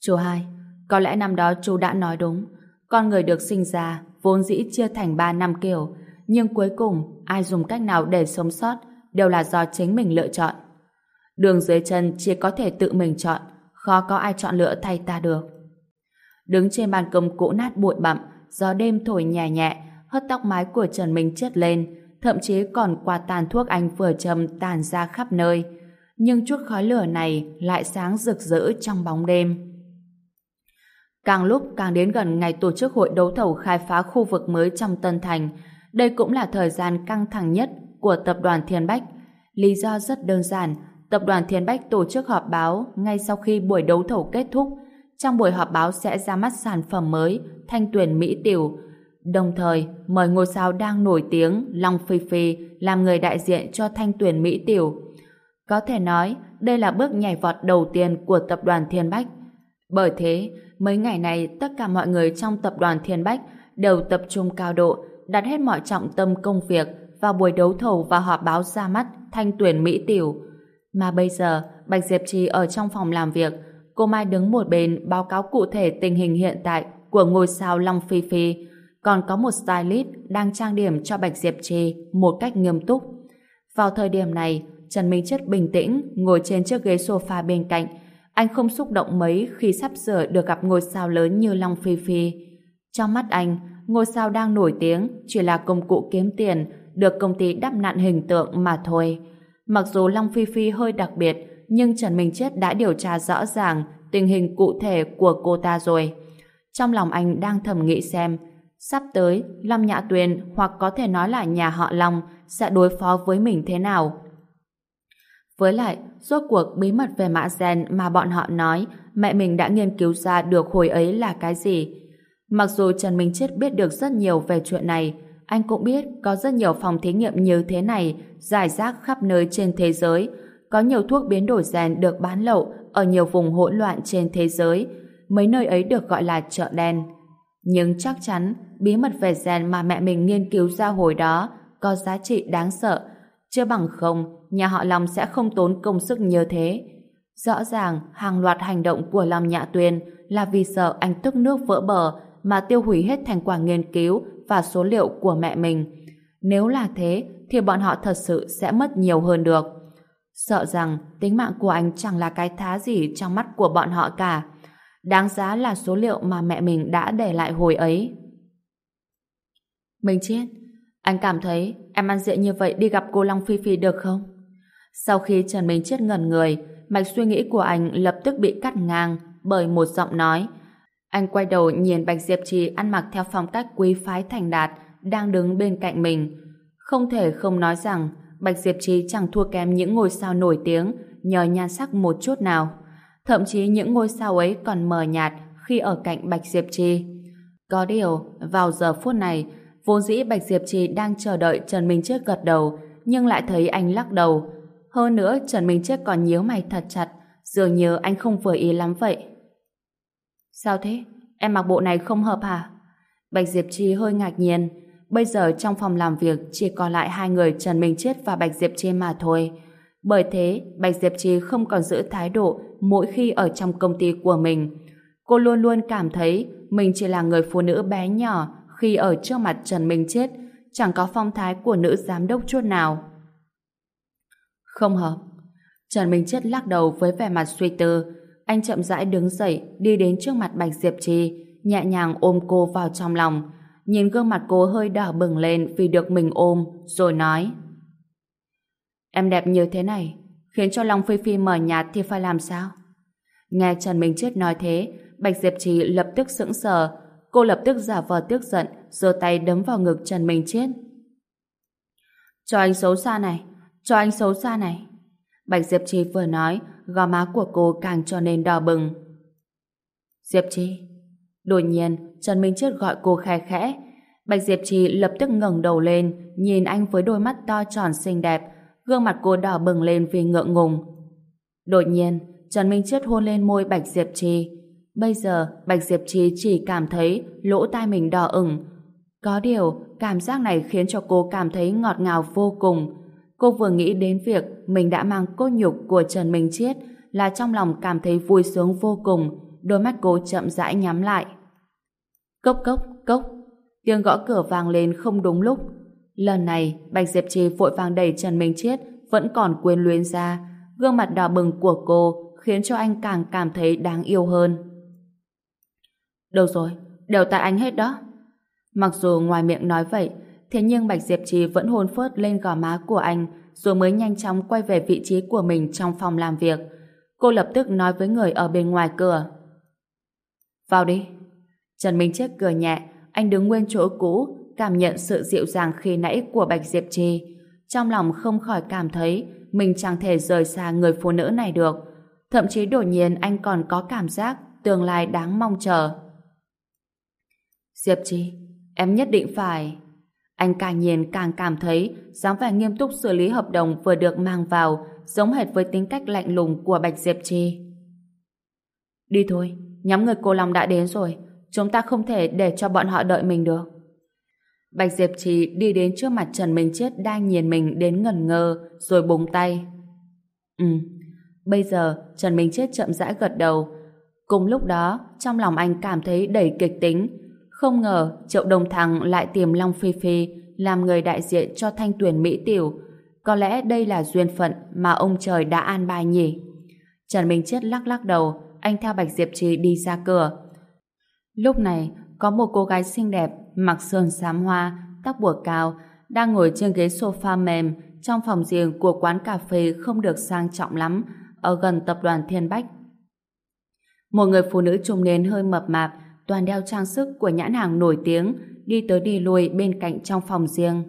Chú hai, có lẽ năm đó chú đã nói đúng. Con người được sinh ra vốn dĩ chia thành ba năm kiểu, nhưng cuối cùng ai dùng cách nào để sống sót đều là do chính mình lựa chọn. Đường dưới chân chỉ có thể tự mình chọn, khó có ai chọn lựa thay ta được. Đứng trên bàn công cũ nát bụi bặm, gió đêm thổi nhẹ nhẹ, hất tóc mái của Trần Minh chết lên, thậm chí còn qua tàn thuốc anh vừa châm tàn ra khắp nơi. Nhưng chút khói lửa này lại sáng rực rỡ trong bóng đêm. Càng lúc càng đến gần ngày tổ chức hội đấu thầu khai phá khu vực mới trong Tân Thành, đây cũng là thời gian căng thẳng nhất của tập đoàn Thiên Bách. Lý do rất đơn giản, tập đoàn Thiên Bách tổ chức họp báo ngay sau khi buổi đấu thầu kết thúc. Trong buổi họp báo sẽ ra mắt sản phẩm mới, thanh tuyền Mỹ Tiểu. Đồng thời, mời ngôi sao đang nổi tiếng Long Phi Phi làm người đại diện cho thanh tuyền Mỹ Tiểu. Có thể nói, đây là bước nhảy vọt đầu tiên của tập đoàn Thiên Bách. Bởi thế, mấy ngày này tất cả mọi người trong tập đoàn Thiên Bách đều tập trung cao độ, đặt hết mọi trọng tâm công việc vào buổi đấu thầu và họp báo ra mắt thanh tuyền Mỹ Tiểu. Mà bây giờ, Bạch Diệp Trì ở trong phòng làm việc, cô Mai đứng một bên báo cáo cụ thể tình hình hiện tại của ngôi sao Long Phi Phi, còn có một stylist đang trang điểm cho Bạch Diệp Trì một cách nghiêm túc. Vào thời điểm này, Trần Minh Chất bình tĩnh ngồi trên chiếc ghế sofa bên cạnh, anh không xúc động mấy khi sắp sửa được gặp ngôi sao lớn như Long Phi Phi. Trong mắt anh, ngôi sao đang nổi tiếng chỉ là công cụ kiếm tiền được công ty đắp nặn hình tượng mà thôi. Mặc dù Long Phi Phi hơi đặc biệt, nhưng Trần Minh Chết đã điều tra rõ ràng tình hình cụ thể của cô ta rồi. Trong lòng anh đang thầm nghĩ xem, sắp tới Long Nhã Tuyền hoặc có thể nói là nhà họ Long sẽ đối phó với mình thế nào. Với lại, rốt cuộc bí mật về mã gen mà bọn họ nói mẹ mình đã nghiên cứu ra được hồi ấy là cái gì. Mặc dù Trần Minh Chết biết được rất nhiều về chuyện này, anh cũng biết có rất nhiều phòng thí nghiệm như thế này giải rác khắp nơi trên thế giới. Có nhiều thuốc biến đổi gen được bán lậu ở nhiều vùng hỗn loạn trên thế giới. Mấy nơi ấy được gọi là chợ đen. Nhưng chắc chắn bí mật về gen mà mẹ mình nghiên cứu ra hồi đó có giá trị đáng sợ. Chưa bằng không, nhà họ Long sẽ không tốn công sức như thế. Rõ ràng, hàng loạt hành động của Long nhạ Tuyên là vì sợ anh tức nước vỡ bờ mà tiêu hủy hết thành quả nghiên cứu và số liệu của mẹ mình. Nếu là thế, thì bọn họ thật sự sẽ mất nhiều hơn được. Sợ rằng tính mạng của anh chẳng là cái thá gì trong mắt của bọn họ cả. Đáng giá là số liệu mà mẹ mình đã để lại hồi ấy. Mình chết. Anh cảm thấy em ăn diện như vậy đi gặp cô Long Phi Phi được không? Sau khi Trần Minh Chết ngẩn người, mạch suy nghĩ của anh lập tức bị cắt ngang bởi một giọng nói. Anh quay đầu nhìn Bạch Diệp Trì ăn mặc theo phong cách quý phái thành đạt đang đứng bên cạnh mình. Không thể không nói rằng Bạch Diệp Trì chẳng thua kém những ngôi sao nổi tiếng nhờ nhan sắc một chút nào. Thậm chí những ngôi sao ấy còn mờ nhạt khi ở cạnh Bạch Diệp Trì. Có điều, vào giờ phút này, vốn dĩ Bạch Diệp Trì đang chờ đợi Trần Minh Chết gật đầu, nhưng lại thấy anh lắc đầu. Hơn nữa, Trần Minh Chết còn nhíu mày thật chặt, dường như anh không vừa ý lắm vậy. Sao thế? Em mặc bộ này không hợp hả? Bạch Diệp Trì hơi ngạc nhiên. Bây giờ trong phòng làm việc chỉ còn lại hai người Trần Minh Chết và Bạch Diệp chi mà thôi. Bởi thế, Bạch Diệp chi không còn giữ thái độ mỗi khi ở trong công ty của mình. Cô luôn luôn cảm thấy mình chỉ là người phụ nữ bé nhỏ khi ở trước mặt Trần Minh Chết, chẳng có phong thái của nữ giám đốc chút nào. Không hợp. Trần Minh Chết lắc đầu với vẻ mặt suy tư. Anh chậm rãi đứng dậy, đi đến trước mặt Bạch Diệp Trì, nhẹ nhàng ôm cô vào trong lòng. Nhìn gương mặt cô hơi đỏ bừng lên vì được mình ôm, rồi nói Em đẹp như thế này, khiến cho Long Phi Phi mở nhạt thì phải làm sao? Nghe Trần Minh Chết nói thế, Bạch Diệp Trì lập tức sững sờ. Cô lập tức giả vờ tức giận, giơ tay đấm vào ngực Trần Minh Chết. Cho anh xấu xa này, cho anh xấu xa này. Bạch Diệp Trì vừa nói, gò má của cô càng trở nên đỏ bừng. Diệp Trì. Đột nhiên, Trần Minh Chết gọi cô khẽ khẽ. Bạch Diệp Trì lập tức ngẩng đầu lên, nhìn anh với đôi mắt to tròn xinh đẹp, gương mặt cô đỏ bừng lên vì ngượng ngùng. Đột nhiên, Trần Minh Chết hôn lên môi Bạch Diệp Trì. Bây giờ, Bạch Diệp Trì chỉ cảm thấy lỗ tai mình đỏ ửng. Có điều, cảm giác này khiến cho cô cảm thấy ngọt ngào vô cùng. Cô vừa nghĩ đến việc mình đã mang cốt nhục của Trần Minh Chết là trong lòng cảm thấy vui sướng vô cùng, đôi mắt cô chậm rãi nhắm lại. Cốc cốc, cốc, tiếng gõ cửa vang lên không đúng lúc. Lần này, Bạch Diệp Trì vội vàng đẩy Trần Minh Chết vẫn còn quên luyến ra. Gương mặt đỏ bừng của cô khiến cho anh càng cảm thấy đáng yêu hơn. Đâu rồi, đều tại anh hết đó. Mặc dù ngoài miệng nói vậy, thế nhưng Bạch Diệp Trì vẫn hôn phớt lên gò má của anh rồi mới nhanh chóng quay về vị trí của mình trong phòng làm việc. Cô lập tức nói với người ở bên ngoài cửa. Vào đi. Trần Minh Chết cười nhẹ, anh đứng nguyên chỗ cũ, cảm nhận sự dịu dàng khi nãy của Bạch Diệp Trì. Trong lòng không khỏi cảm thấy mình chẳng thể rời xa người phụ nữ này được. Thậm chí đột nhiên anh còn có cảm giác tương lai đáng mong chờ. Diệp Trì, em nhất định phải... Anh càng nhìn càng cảm thấy dáng vẻ nghiêm túc xử lý hợp đồng vừa được mang vào giống hệt với tính cách lạnh lùng của Bạch Diệp Trì. Đi thôi, nhóm người cô Long đã đến rồi. Chúng ta không thể để cho bọn họ đợi mình được. Bạch Diệp Trì đi đến trước mặt Trần Minh Chết đang nhìn mình đến ngẩn ngơ rồi búng tay. Ừ, bây giờ Trần Minh Chết chậm rãi gật đầu. Cùng lúc đó, trong lòng anh cảm thấy đầy kịch tính. Không ngờ Triệu Đồng Thăng lại tìm Long Phi Phi làm người đại diện cho thanh tuyển Mỹ Tiểu. Có lẽ đây là duyên phận mà ông trời đã an bài nhỉ. Trần Minh Chết lắc lắc đầu, anh theo Bạch Diệp Trì đi ra cửa. Lúc này, có một cô gái xinh đẹp mặc sườn xám hoa, tóc buộc cao, đang ngồi trên ghế sofa mềm trong phòng riêng của quán cà phê không được sang trọng lắm, ở gần tập đoàn Thiên Bách. Một người phụ nữ trung niên hơi mập mạp, toàn đeo trang sức của nhãn hàng nổi tiếng, đi tới đi lui bên cạnh trong phòng riêng.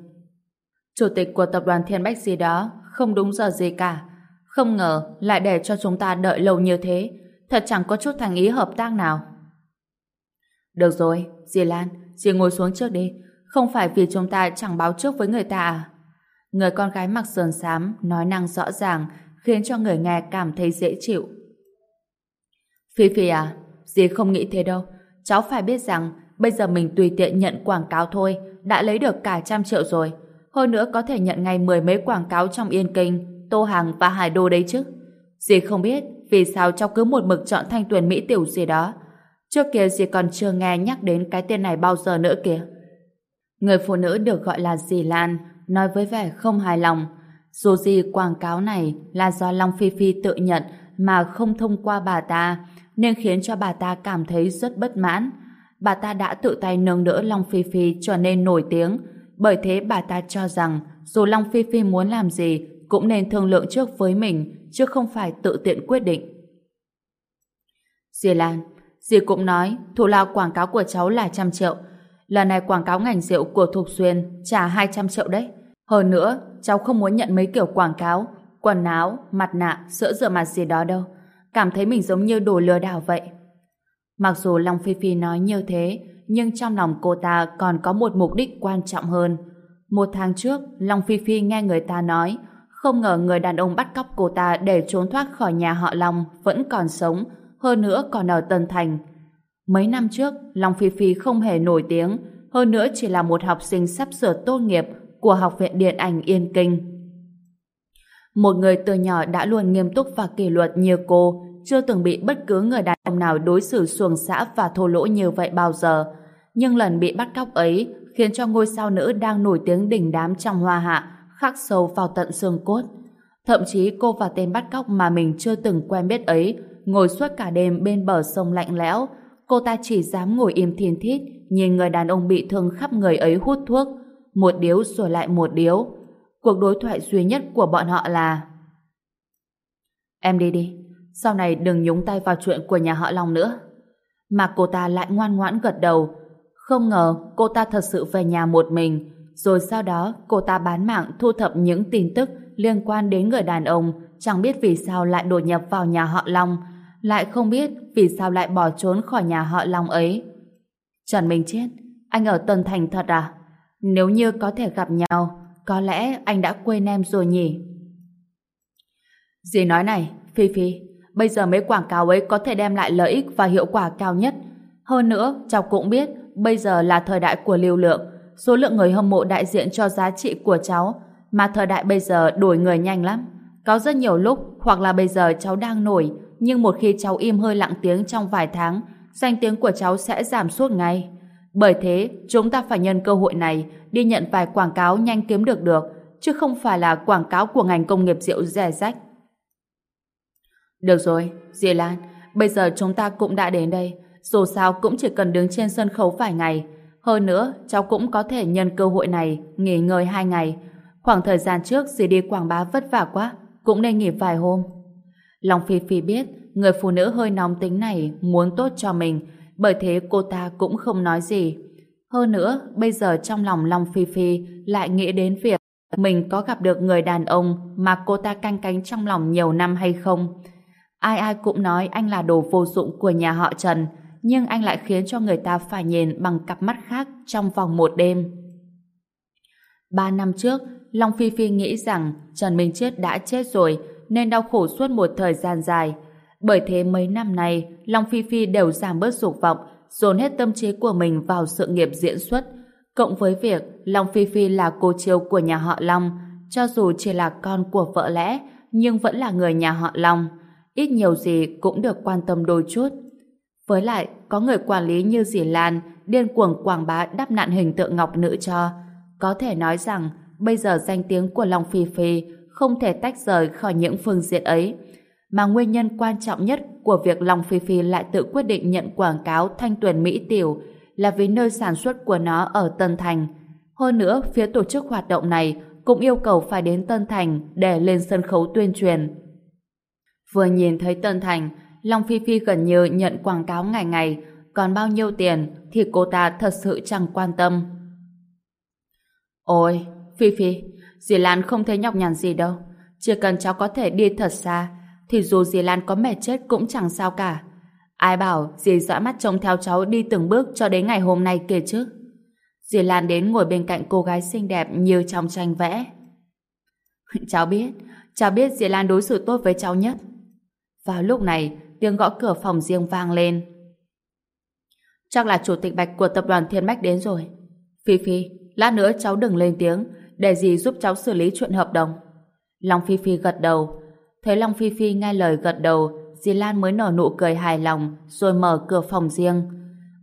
Chủ tịch của tập đoàn Thiên Bách gì đó, không đúng giờ gì cả. Không ngờ lại để cho chúng ta đợi lâu như thế, thật chẳng có chút thành ý hợp tác nào. Được rồi, dì Lan, dì ngồi xuống trước đi. Không phải vì chúng ta chẳng báo trước với người ta à? Người con gái mặc sườn xám, nói năng rõ ràng, khiến cho người nghe cảm thấy dễ chịu. Phi Phi à, dì không nghĩ thế đâu. Cháu phải biết rằng bây giờ mình tùy tiện nhận quảng cáo thôi, đã lấy được cả trăm triệu rồi. Hơn nữa có thể nhận ngay mười mấy quảng cáo trong Yên Kinh, Tô Hàng và Hải Đô đấy chứ. Dì không biết vì sao cháu cứ một mực chọn thanh tuyển Mỹ Tiểu gì đó. Trước kia dì còn chưa nghe nhắc đến cái tên này bao giờ nữa kìa. Người phụ nữ được gọi là dì Lan, nói với vẻ không hài lòng. Dù gì quảng cáo này là do Long Phi Phi tự nhận mà không thông qua bà ta, nên khiến cho bà ta cảm thấy rất bất mãn. Bà ta đã tự tay nâng đỡ Long Phi Phi trở nên nổi tiếng, bởi thế bà ta cho rằng dù Long Phi Phi muốn làm gì cũng nên thương lượng trước với mình, chứ không phải tự tiện quyết định. Dì Lan, dì cũng nói thủ lao quảng cáo của cháu là trăm triệu. Lần này quảng cáo ngành rượu của Thục Xuyên trả 200 triệu đấy. Hơn nữa, cháu không muốn nhận mấy kiểu quảng cáo, quần áo, mặt nạ, sữa rửa mặt gì đó đâu. Cảm thấy mình giống như đồ lừa đảo vậy. Mặc dù Long Phi Phi nói như thế, nhưng trong lòng cô ta còn có một mục đích quan trọng hơn. Một tháng trước, Long Phi Phi nghe người ta nói, không ngờ người đàn ông bắt cóc cô ta để trốn thoát khỏi nhà họ Long vẫn còn sống, hơn nữa còn ở Tân Thành. Mấy năm trước, Long Phi Phi không hề nổi tiếng, hơn nữa chỉ là một học sinh sắp sửa tốt nghiệp của Học viện Điện ảnh Yên Kinh. Một người từ nhỏ đã luôn nghiêm túc và kỷ luật như cô, chưa từng bị bất cứ người đàn ông nào đối xử xuồng xã và thô lỗ như vậy bao giờ. Nhưng lần bị bắt cóc ấy khiến cho ngôi sao nữ đang nổi tiếng đỉnh đám trong hoa hạ khắc sâu vào tận xương cốt. Thậm chí cô và tên bắt cóc mà mình chưa từng quen biết ấy ngồi suốt cả đêm bên bờ sông lạnh lẽo. Cô ta chỉ dám ngồi im thiên thít nhìn người đàn ông bị thương khắp người ấy hút thuốc. Một điếu rồi lại một điếu. Cuộc đối thoại duy nhất của bọn họ là Em đi đi, sau này đừng nhúng tay vào chuyện của nhà họ Long nữa. Mà cô ta lại ngoan ngoãn gật đầu. Không ngờ cô ta thật sự về nhà một mình, rồi sau đó cô ta bán mạng thu thập những tin tức liên quan đến người đàn ông, chẳng biết vì sao lại đột nhập vào nhà họ Long, lại không biết vì sao lại bỏ trốn khỏi nhà họ Long ấy. Trần Minh Chết, anh ở Tân Thành thật à? Nếu như có thể gặp nhau, có lẽ anh đã quên em rồi nhỉ? Dì nói này, Phi Phi, bây giờ mấy quảng cáo ấy có thể đem lại lợi ích và hiệu quả cao nhất. Hơn nữa, cháu cũng biết, bây giờ là thời đại của lưu lượng, số lượng người hâm mộ đại diện cho giá trị của cháu, mà thời đại bây giờ đổi người nhanh lắm. Có rất nhiều lúc, hoặc là bây giờ cháu đang nổi, nhưng một khi cháu im hơi lặng tiếng trong vài tháng, danh tiếng của cháu sẽ giảm suốt ngay. Bởi thế, chúng ta phải nhân cơ hội này đi nhận vài quảng cáo nhanh kiếm được được, chứ không phải là quảng cáo của ngành công nghiệp rượu rẻ rách. Được rồi, Di Lan, bây giờ chúng ta cũng đã đến đây, dù sao cũng chỉ cần đứng trên sân khấu vài ngày. Hơn nữa, cháu cũng có thể nhân cơ hội này nghỉ ngơi hai ngày. Khoảng thời gian trước dì đi quảng bá vất vả quá, cũng nên nghỉ vài hôm. Long Phi Phi biết người phụ nữ hơi nóng tính này muốn tốt cho mình, bởi thế cô ta cũng không nói gì. Hơn nữa, bây giờ trong lòng Long Phi Phi lại nghĩ đến việc mình có gặp được người đàn ông mà cô ta canh cánh trong lòng nhiều năm hay không. Ai ai cũng nói anh là đồ vô dụng của nhà họ Trần, nhưng anh lại khiến cho người ta phải nhìn bằng cặp mắt khác trong vòng một đêm. Ba năm trước, Long Phi Phi nghĩ rằng Trần Minh Chết đã chết rồi nên đau khổ suốt một thời gian dài. Bởi thế mấy năm nay, Long Phi Phi đều giảm bớt dục vọng, dồn hết tâm trí của mình vào sự nghiệp diễn xuất. Cộng với việc Long Phi Phi là cô chiêu của nhà họ Long, cho dù chỉ là con của vợ lẽ, nhưng vẫn là người nhà họ Long. Ít nhiều gì cũng được quan tâm đôi chút. Với lại, có người quản lý như dì Lan điên cuồng quảng bá đắp nạn hình tượng ngọc nữ cho. Có thể nói rằng, bây giờ danh tiếng của Long Phi Phi không thể tách rời khỏi những phương diện ấy. Mà nguyên nhân quan trọng nhất của việc Long Phi Phi lại tự quyết định nhận quảng cáo thanh tuyển Mỹ Tiểu là vì nơi sản xuất của nó ở Tân Thành. Hơn nữa, phía tổ chức hoạt động này cũng yêu cầu phải đến Tân Thành để lên sân khấu tuyên truyền. Vừa nhìn thấy Tân Thành, Long Phi Phi gần như nhận quảng cáo ngày ngày, còn bao nhiêu tiền thì cô ta thật sự chẳng quan tâm. Ôi, Phi Phi, dì Lan không thấy nhọc nhằn gì đâu. Chỉ cần cháu có thể đi thật xa, thì dù dì Lan có mệt chết cũng chẳng sao cả. Ai bảo dì dõi mắt trông theo cháu đi từng bước cho đến ngày hôm nay kìa chứ. Dì Lan đến ngồi bên cạnh cô gái xinh đẹp như trong tranh vẽ. cháu biết, cháu biết dì Lan đối xử tốt với cháu nhất. Vào lúc này, tiếng gõ cửa phòng riêng vang lên. Chắc là chủ tịch Bạch của tập đoàn Thiên Bách đến rồi. Phi Phi, lát nữa cháu đừng lên tiếng, để gì giúp cháu xử lý chuyện hợp đồng. Long Phi Phi gật đầu. Thấy Long Phi Phi nghe lời gật đầu, Di Lan mới nở nụ cười hài lòng, rồi mở cửa phòng riêng.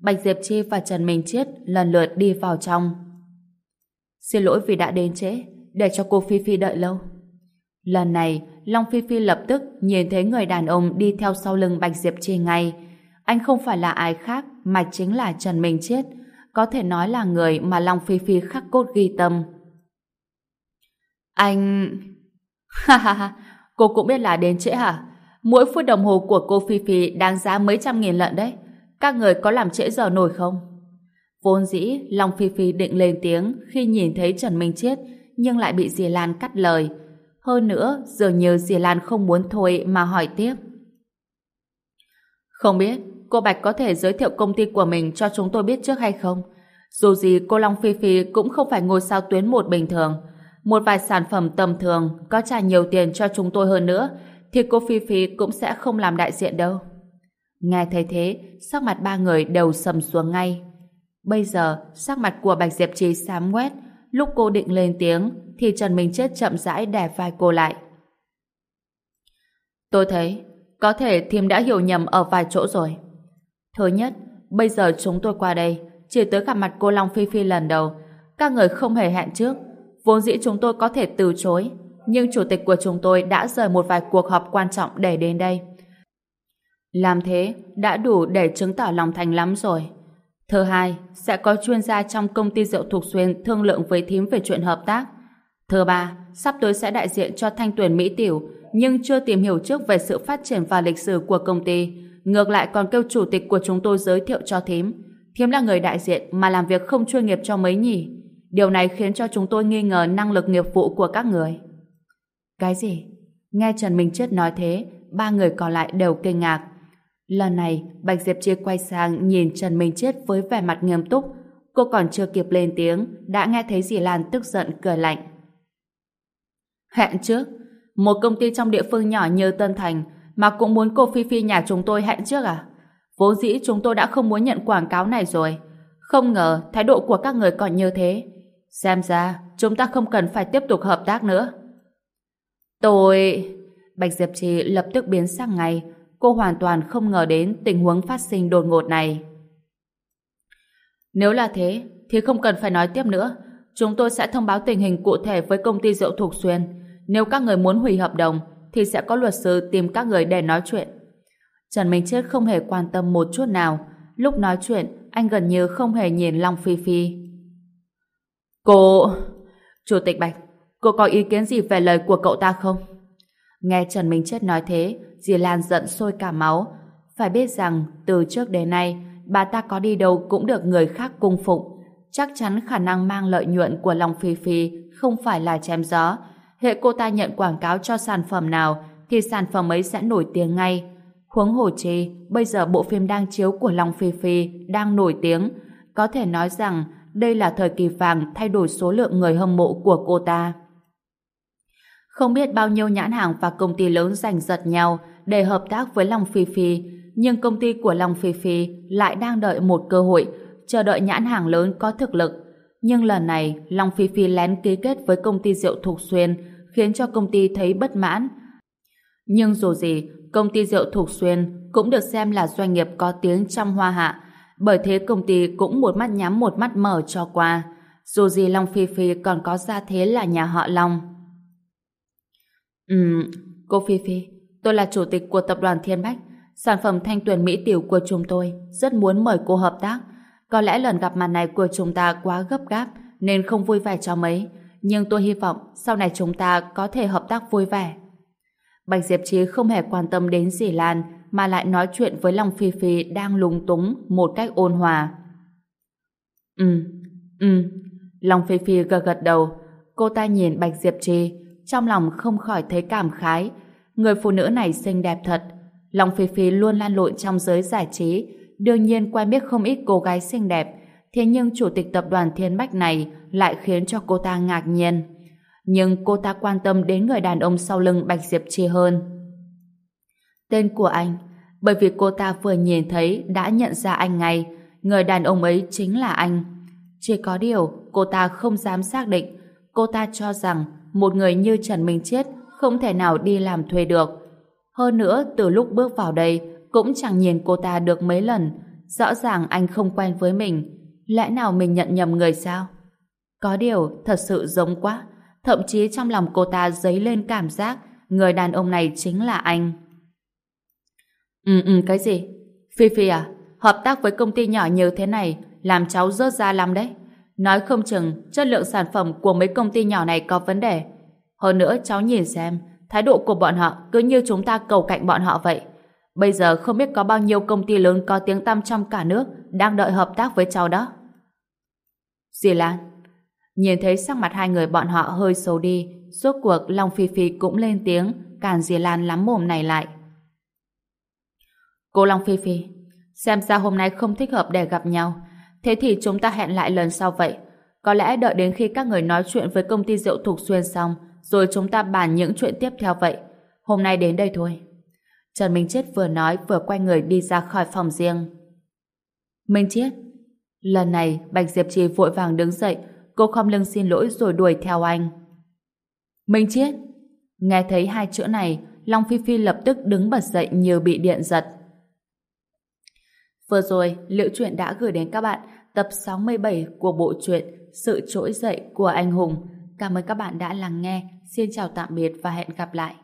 Bạch Diệp Chi và Trần Minh Chiết lần lượt đi vào trong. Xin lỗi vì đã đến trễ, để cho cô Phi Phi đợi lâu. Lần này, Long Phi Phi lập tức nhìn thấy người đàn ông đi theo sau lưng Bạch Diệp Chi ngay. Anh không phải là ai khác, mà chính là Trần Minh Chiết, có thể nói là người mà Long Phi Phi khắc cốt ghi tâm. Anh... Ha ha ha, cô cũng biết là đến trễ hả? Mỗi phút đồng hồ của cô Phi Phi đáng giá mấy trăm nghìn lận đấy. Các người có làm trễ giờ nổi không? Vốn dĩ, Long Phi Phi định lên tiếng khi nhìn thấy Trần Minh Chiết, nhưng lại bị Dì Lan cắt lời. Hơn nữa, dường như Dì Lan không muốn thôi mà hỏi tiếp. Không biết, cô Bạch có thể giới thiệu công ty của mình cho chúng tôi biết trước hay không? Dù gì cô Long Phi Phi cũng không phải ngôi sao tuyến một bình thường. Một vài sản phẩm tầm thường có trả nhiều tiền cho chúng tôi hơn nữa thì cô Phi Phi cũng sẽ không làm đại diện đâu. Nghe thấy thế, sắc mặt ba người đều sầm xuống ngay. Bây giờ, sắc mặt của Bạch Diệp Trì xám quét, lúc cô định lên tiếng thì Trần Minh Chết chậm rãi đè vai cô lại. Tôi thấy, có thể Thiêm đã hiểu nhầm ở vài chỗ rồi. Thứ nhất, bây giờ chúng tôi qua đây, chỉ tới gặp mặt cô Long Phi Phi lần đầu. Các người không hề hẹn trước. Vốn dĩ chúng tôi có thể từ chối, nhưng chủ tịch của chúng tôi đã rời một vài cuộc họp quan trọng để đến đây. Làm thế đã đủ để chứng tỏ lòng thành lắm rồi. Thứ hai, sẽ có chuyên gia trong công ty rượu Thục Xuyên thương lượng với thím về chuyện hợp tác. Thứ ba, sắp tới sẽ đại diện cho thanh tuyển Mỹ Tiểu, nhưng chưa tìm hiểu trước về sự phát triển và lịch sử của công ty. Ngược lại còn kêu chủ tịch của chúng tôi giới thiệu cho thím. Thím là người đại diện mà làm việc không chuyên nghiệp cho mấy nhỉ. Điều này khiến cho chúng tôi nghi ngờ năng lực nghiệp vụ của các người. Cái gì? Nghe Trần Minh Chết nói thế, ba người còn lại đều kinh ngạc. Lần này, Bạch Diệp Chi quay sang nhìn Trần Minh Chết với vẻ mặt nghiêm túc. Cô còn chưa kịp lên tiếng, đã nghe thấy dì Lan tức giận cười lạnh. Hẹn trước, một công ty trong địa phương nhỏ như Tân Thành mà cũng muốn cô Phi Phi nhà chúng tôi hẹn trước à? Vốn dĩ chúng tôi đã không muốn nhận quảng cáo này rồi. Không ngờ thái độ của các người còn như thế. Xem ra, chúng ta không cần phải tiếp tục hợp tác nữa. Tôi... Bạch Diệp Trì lập tức biến sắc ngay. Cô hoàn toàn không ngờ đến tình huống phát sinh đột ngột này. Nếu là thế, thì không cần phải nói tiếp nữa. Chúng tôi sẽ thông báo tình hình cụ thể với công ty rượu Thục Xuyên. Nếu các người muốn hủy hợp đồng, thì sẽ có luật sư tìm các người để nói chuyện. Trần Minh Chết không hề quan tâm một chút nào. Lúc nói chuyện, anh gần như không hề nhìn Long Phi Phi. Cô... Chủ tịch Bạch, cô có ý kiến gì về lời của cậu ta không? Nghe Trần Minh Chết nói thế, dì Lan giận sôi cả máu. Phải biết rằng, từ trước đến nay, bà ta có đi đâu cũng được người khác cung phụng. Chắc chắn khả năng mang lợi nhuận của Long Phi Phi không phải là chém gió. Hệ cô ta nhận quảng cáo cho sản phẩm nào, thì sản phẩm ấy sẽ nổi tiếng ngay. Huống hồ chi, bây giờ bộ phim đang chiếu của Long Phi Phi đang nổi tiếng. Có thể nói rằng đây là thời kỳ vàng thay đổi số lượng người hâm mộ của cô ta. Không biết bao nhiêu nhãn hàng và công ty lớn giành giật nhau để hợp tác với Long Phi Phi, nhưng công ty của Long Phi Phi lại đang đợi một cơ hội, chờ đợi nhãn hàng lớn có thực lực. Nhưng lần này, Long Phi Phi lén ký kết với công ty rượu Thục Xuyên, khiến cho công ty thấy bất mãn. Nhưng dù gì, công ty rượu Thục Xuyên cũng được xem là doanh nghiệp có tiếng trong hoa hạ, bởi thế công ty cũng một mắt nhắm một mắt mở cho qua. Dù gì Long Phi Phi còn có gia thế là nhà họ Long. Ừm, cô Phi Phi, tôi là chủ tịch của tập đoàn Thiên Bách. Sản phẩm thanh tuyển Mỹ tiểu của chúng tôi rất muốn mời cô hợp tác. Có lẽ lần gặp mặt này của chúng ta quá gấp gáp nên không vui vẻ cho mấy. Nhưng tôi hy vọng sau này chúng ta có thể hợp tác vui vẻ. Bạch Diệp Trí không hề quan tâm đến dì Lan mà lại nói chuyện với Long Phi Phi đang lúng túng một cách ôn hòa. Ừ, ừ. Long Phi Phi gật gật đầu. Cô ta nhìn Bạch Diệp Trì, trong lòng không khỏi thấy cảm khái. Người phụ nữ này xinh đẹp thật. Long Phi Phi luôn lan lộn trong giới giải trí, đương nhiên quen biết không ít cô gái xinh đẹp. Thế nhưng chủ tịch tập đoàn Thiên Bách này lại khiến cho cô ta ngạc nhiên. Nhưng cô ta quan tâm đến người đàn ông sau lưng Bạch Diệp Trì hơn. Tên của anh, bởi vì cô ta vừa nhìn thấy đã nhận ra anh ngay, người đàn ông ấy chính là anh. Chỉ có điều cô ta không dám xác định, cô ta cho rằng một người như Trần Minh Chết không thể nào đi làm thuê được. Hơn nữa, từ lúc bước vào đây, cũng chẳng nhìn cô ta được mấy lần, rõ ràng anh không quen với mình. Lẽ nào mình nhận nhầm người sao? Có điều, thật sự giống quá. Thậm chí trong lòng cô ta dấy lên cảm giác người đàn ông này chính là anh. Ừ ừ, cái gì? Phi Phi à? Hợp tác với công ty nhỏ như thế này làm cháu rớt ra lắm đấy. Nói không chừng chất lượng sản phẩm của mấy công ty nhỏ này có vấn đề. Hơn nữa cháu nhìn xem thái độ của bọn họ cứ như chúng ta cầu cạnh bọn họ vậy. Bây giờ không biết có bao nhiêu công ty lớn có tiếng tăm trong cả nước đang đợi hợp tác với cháu đó. Dì Lan Nhìn thấy sắc mặt hai người bọn họ hơi xấu đi suốt cuộc Long Phi Phi cũng lên tiếng càn dì Lan lắm mồm này lại. Cô Long Phi Phi, xem ra hôm nay không thích hợp để gặp nhau thế thì chúng ta hẹn lại lần sau vậy. Có lẽ đợi đến khi các người nói chuyện với công ty rượu Thục Xuyên xong, rồi chúng ta bàn những chuyện tiếp theo vậy. Hôm nay đến đây thôi. Trần Minh Chết vừa nói vừa quay người đi ra khỏi phòng riêng. Minh Chết Lần này Bạch Diệp Trì vội vàng đứng dậy, cô không lưng xin lỗi rồi đuổi theo anh. Minh Chết Nghe thấy hai chữ này, Long Phi Phi lập tức đứng bật dậy như bị điện giật. Vừa rồi, Liễu Chuyện đã gửi đến các bạn tập 67 của bộ truyện Sự Trỗi Dậy của Anh Hùng. Cảm ơn các bạn đã lắng nghe. Xin chào tạm biệt và hẹn gặp lại.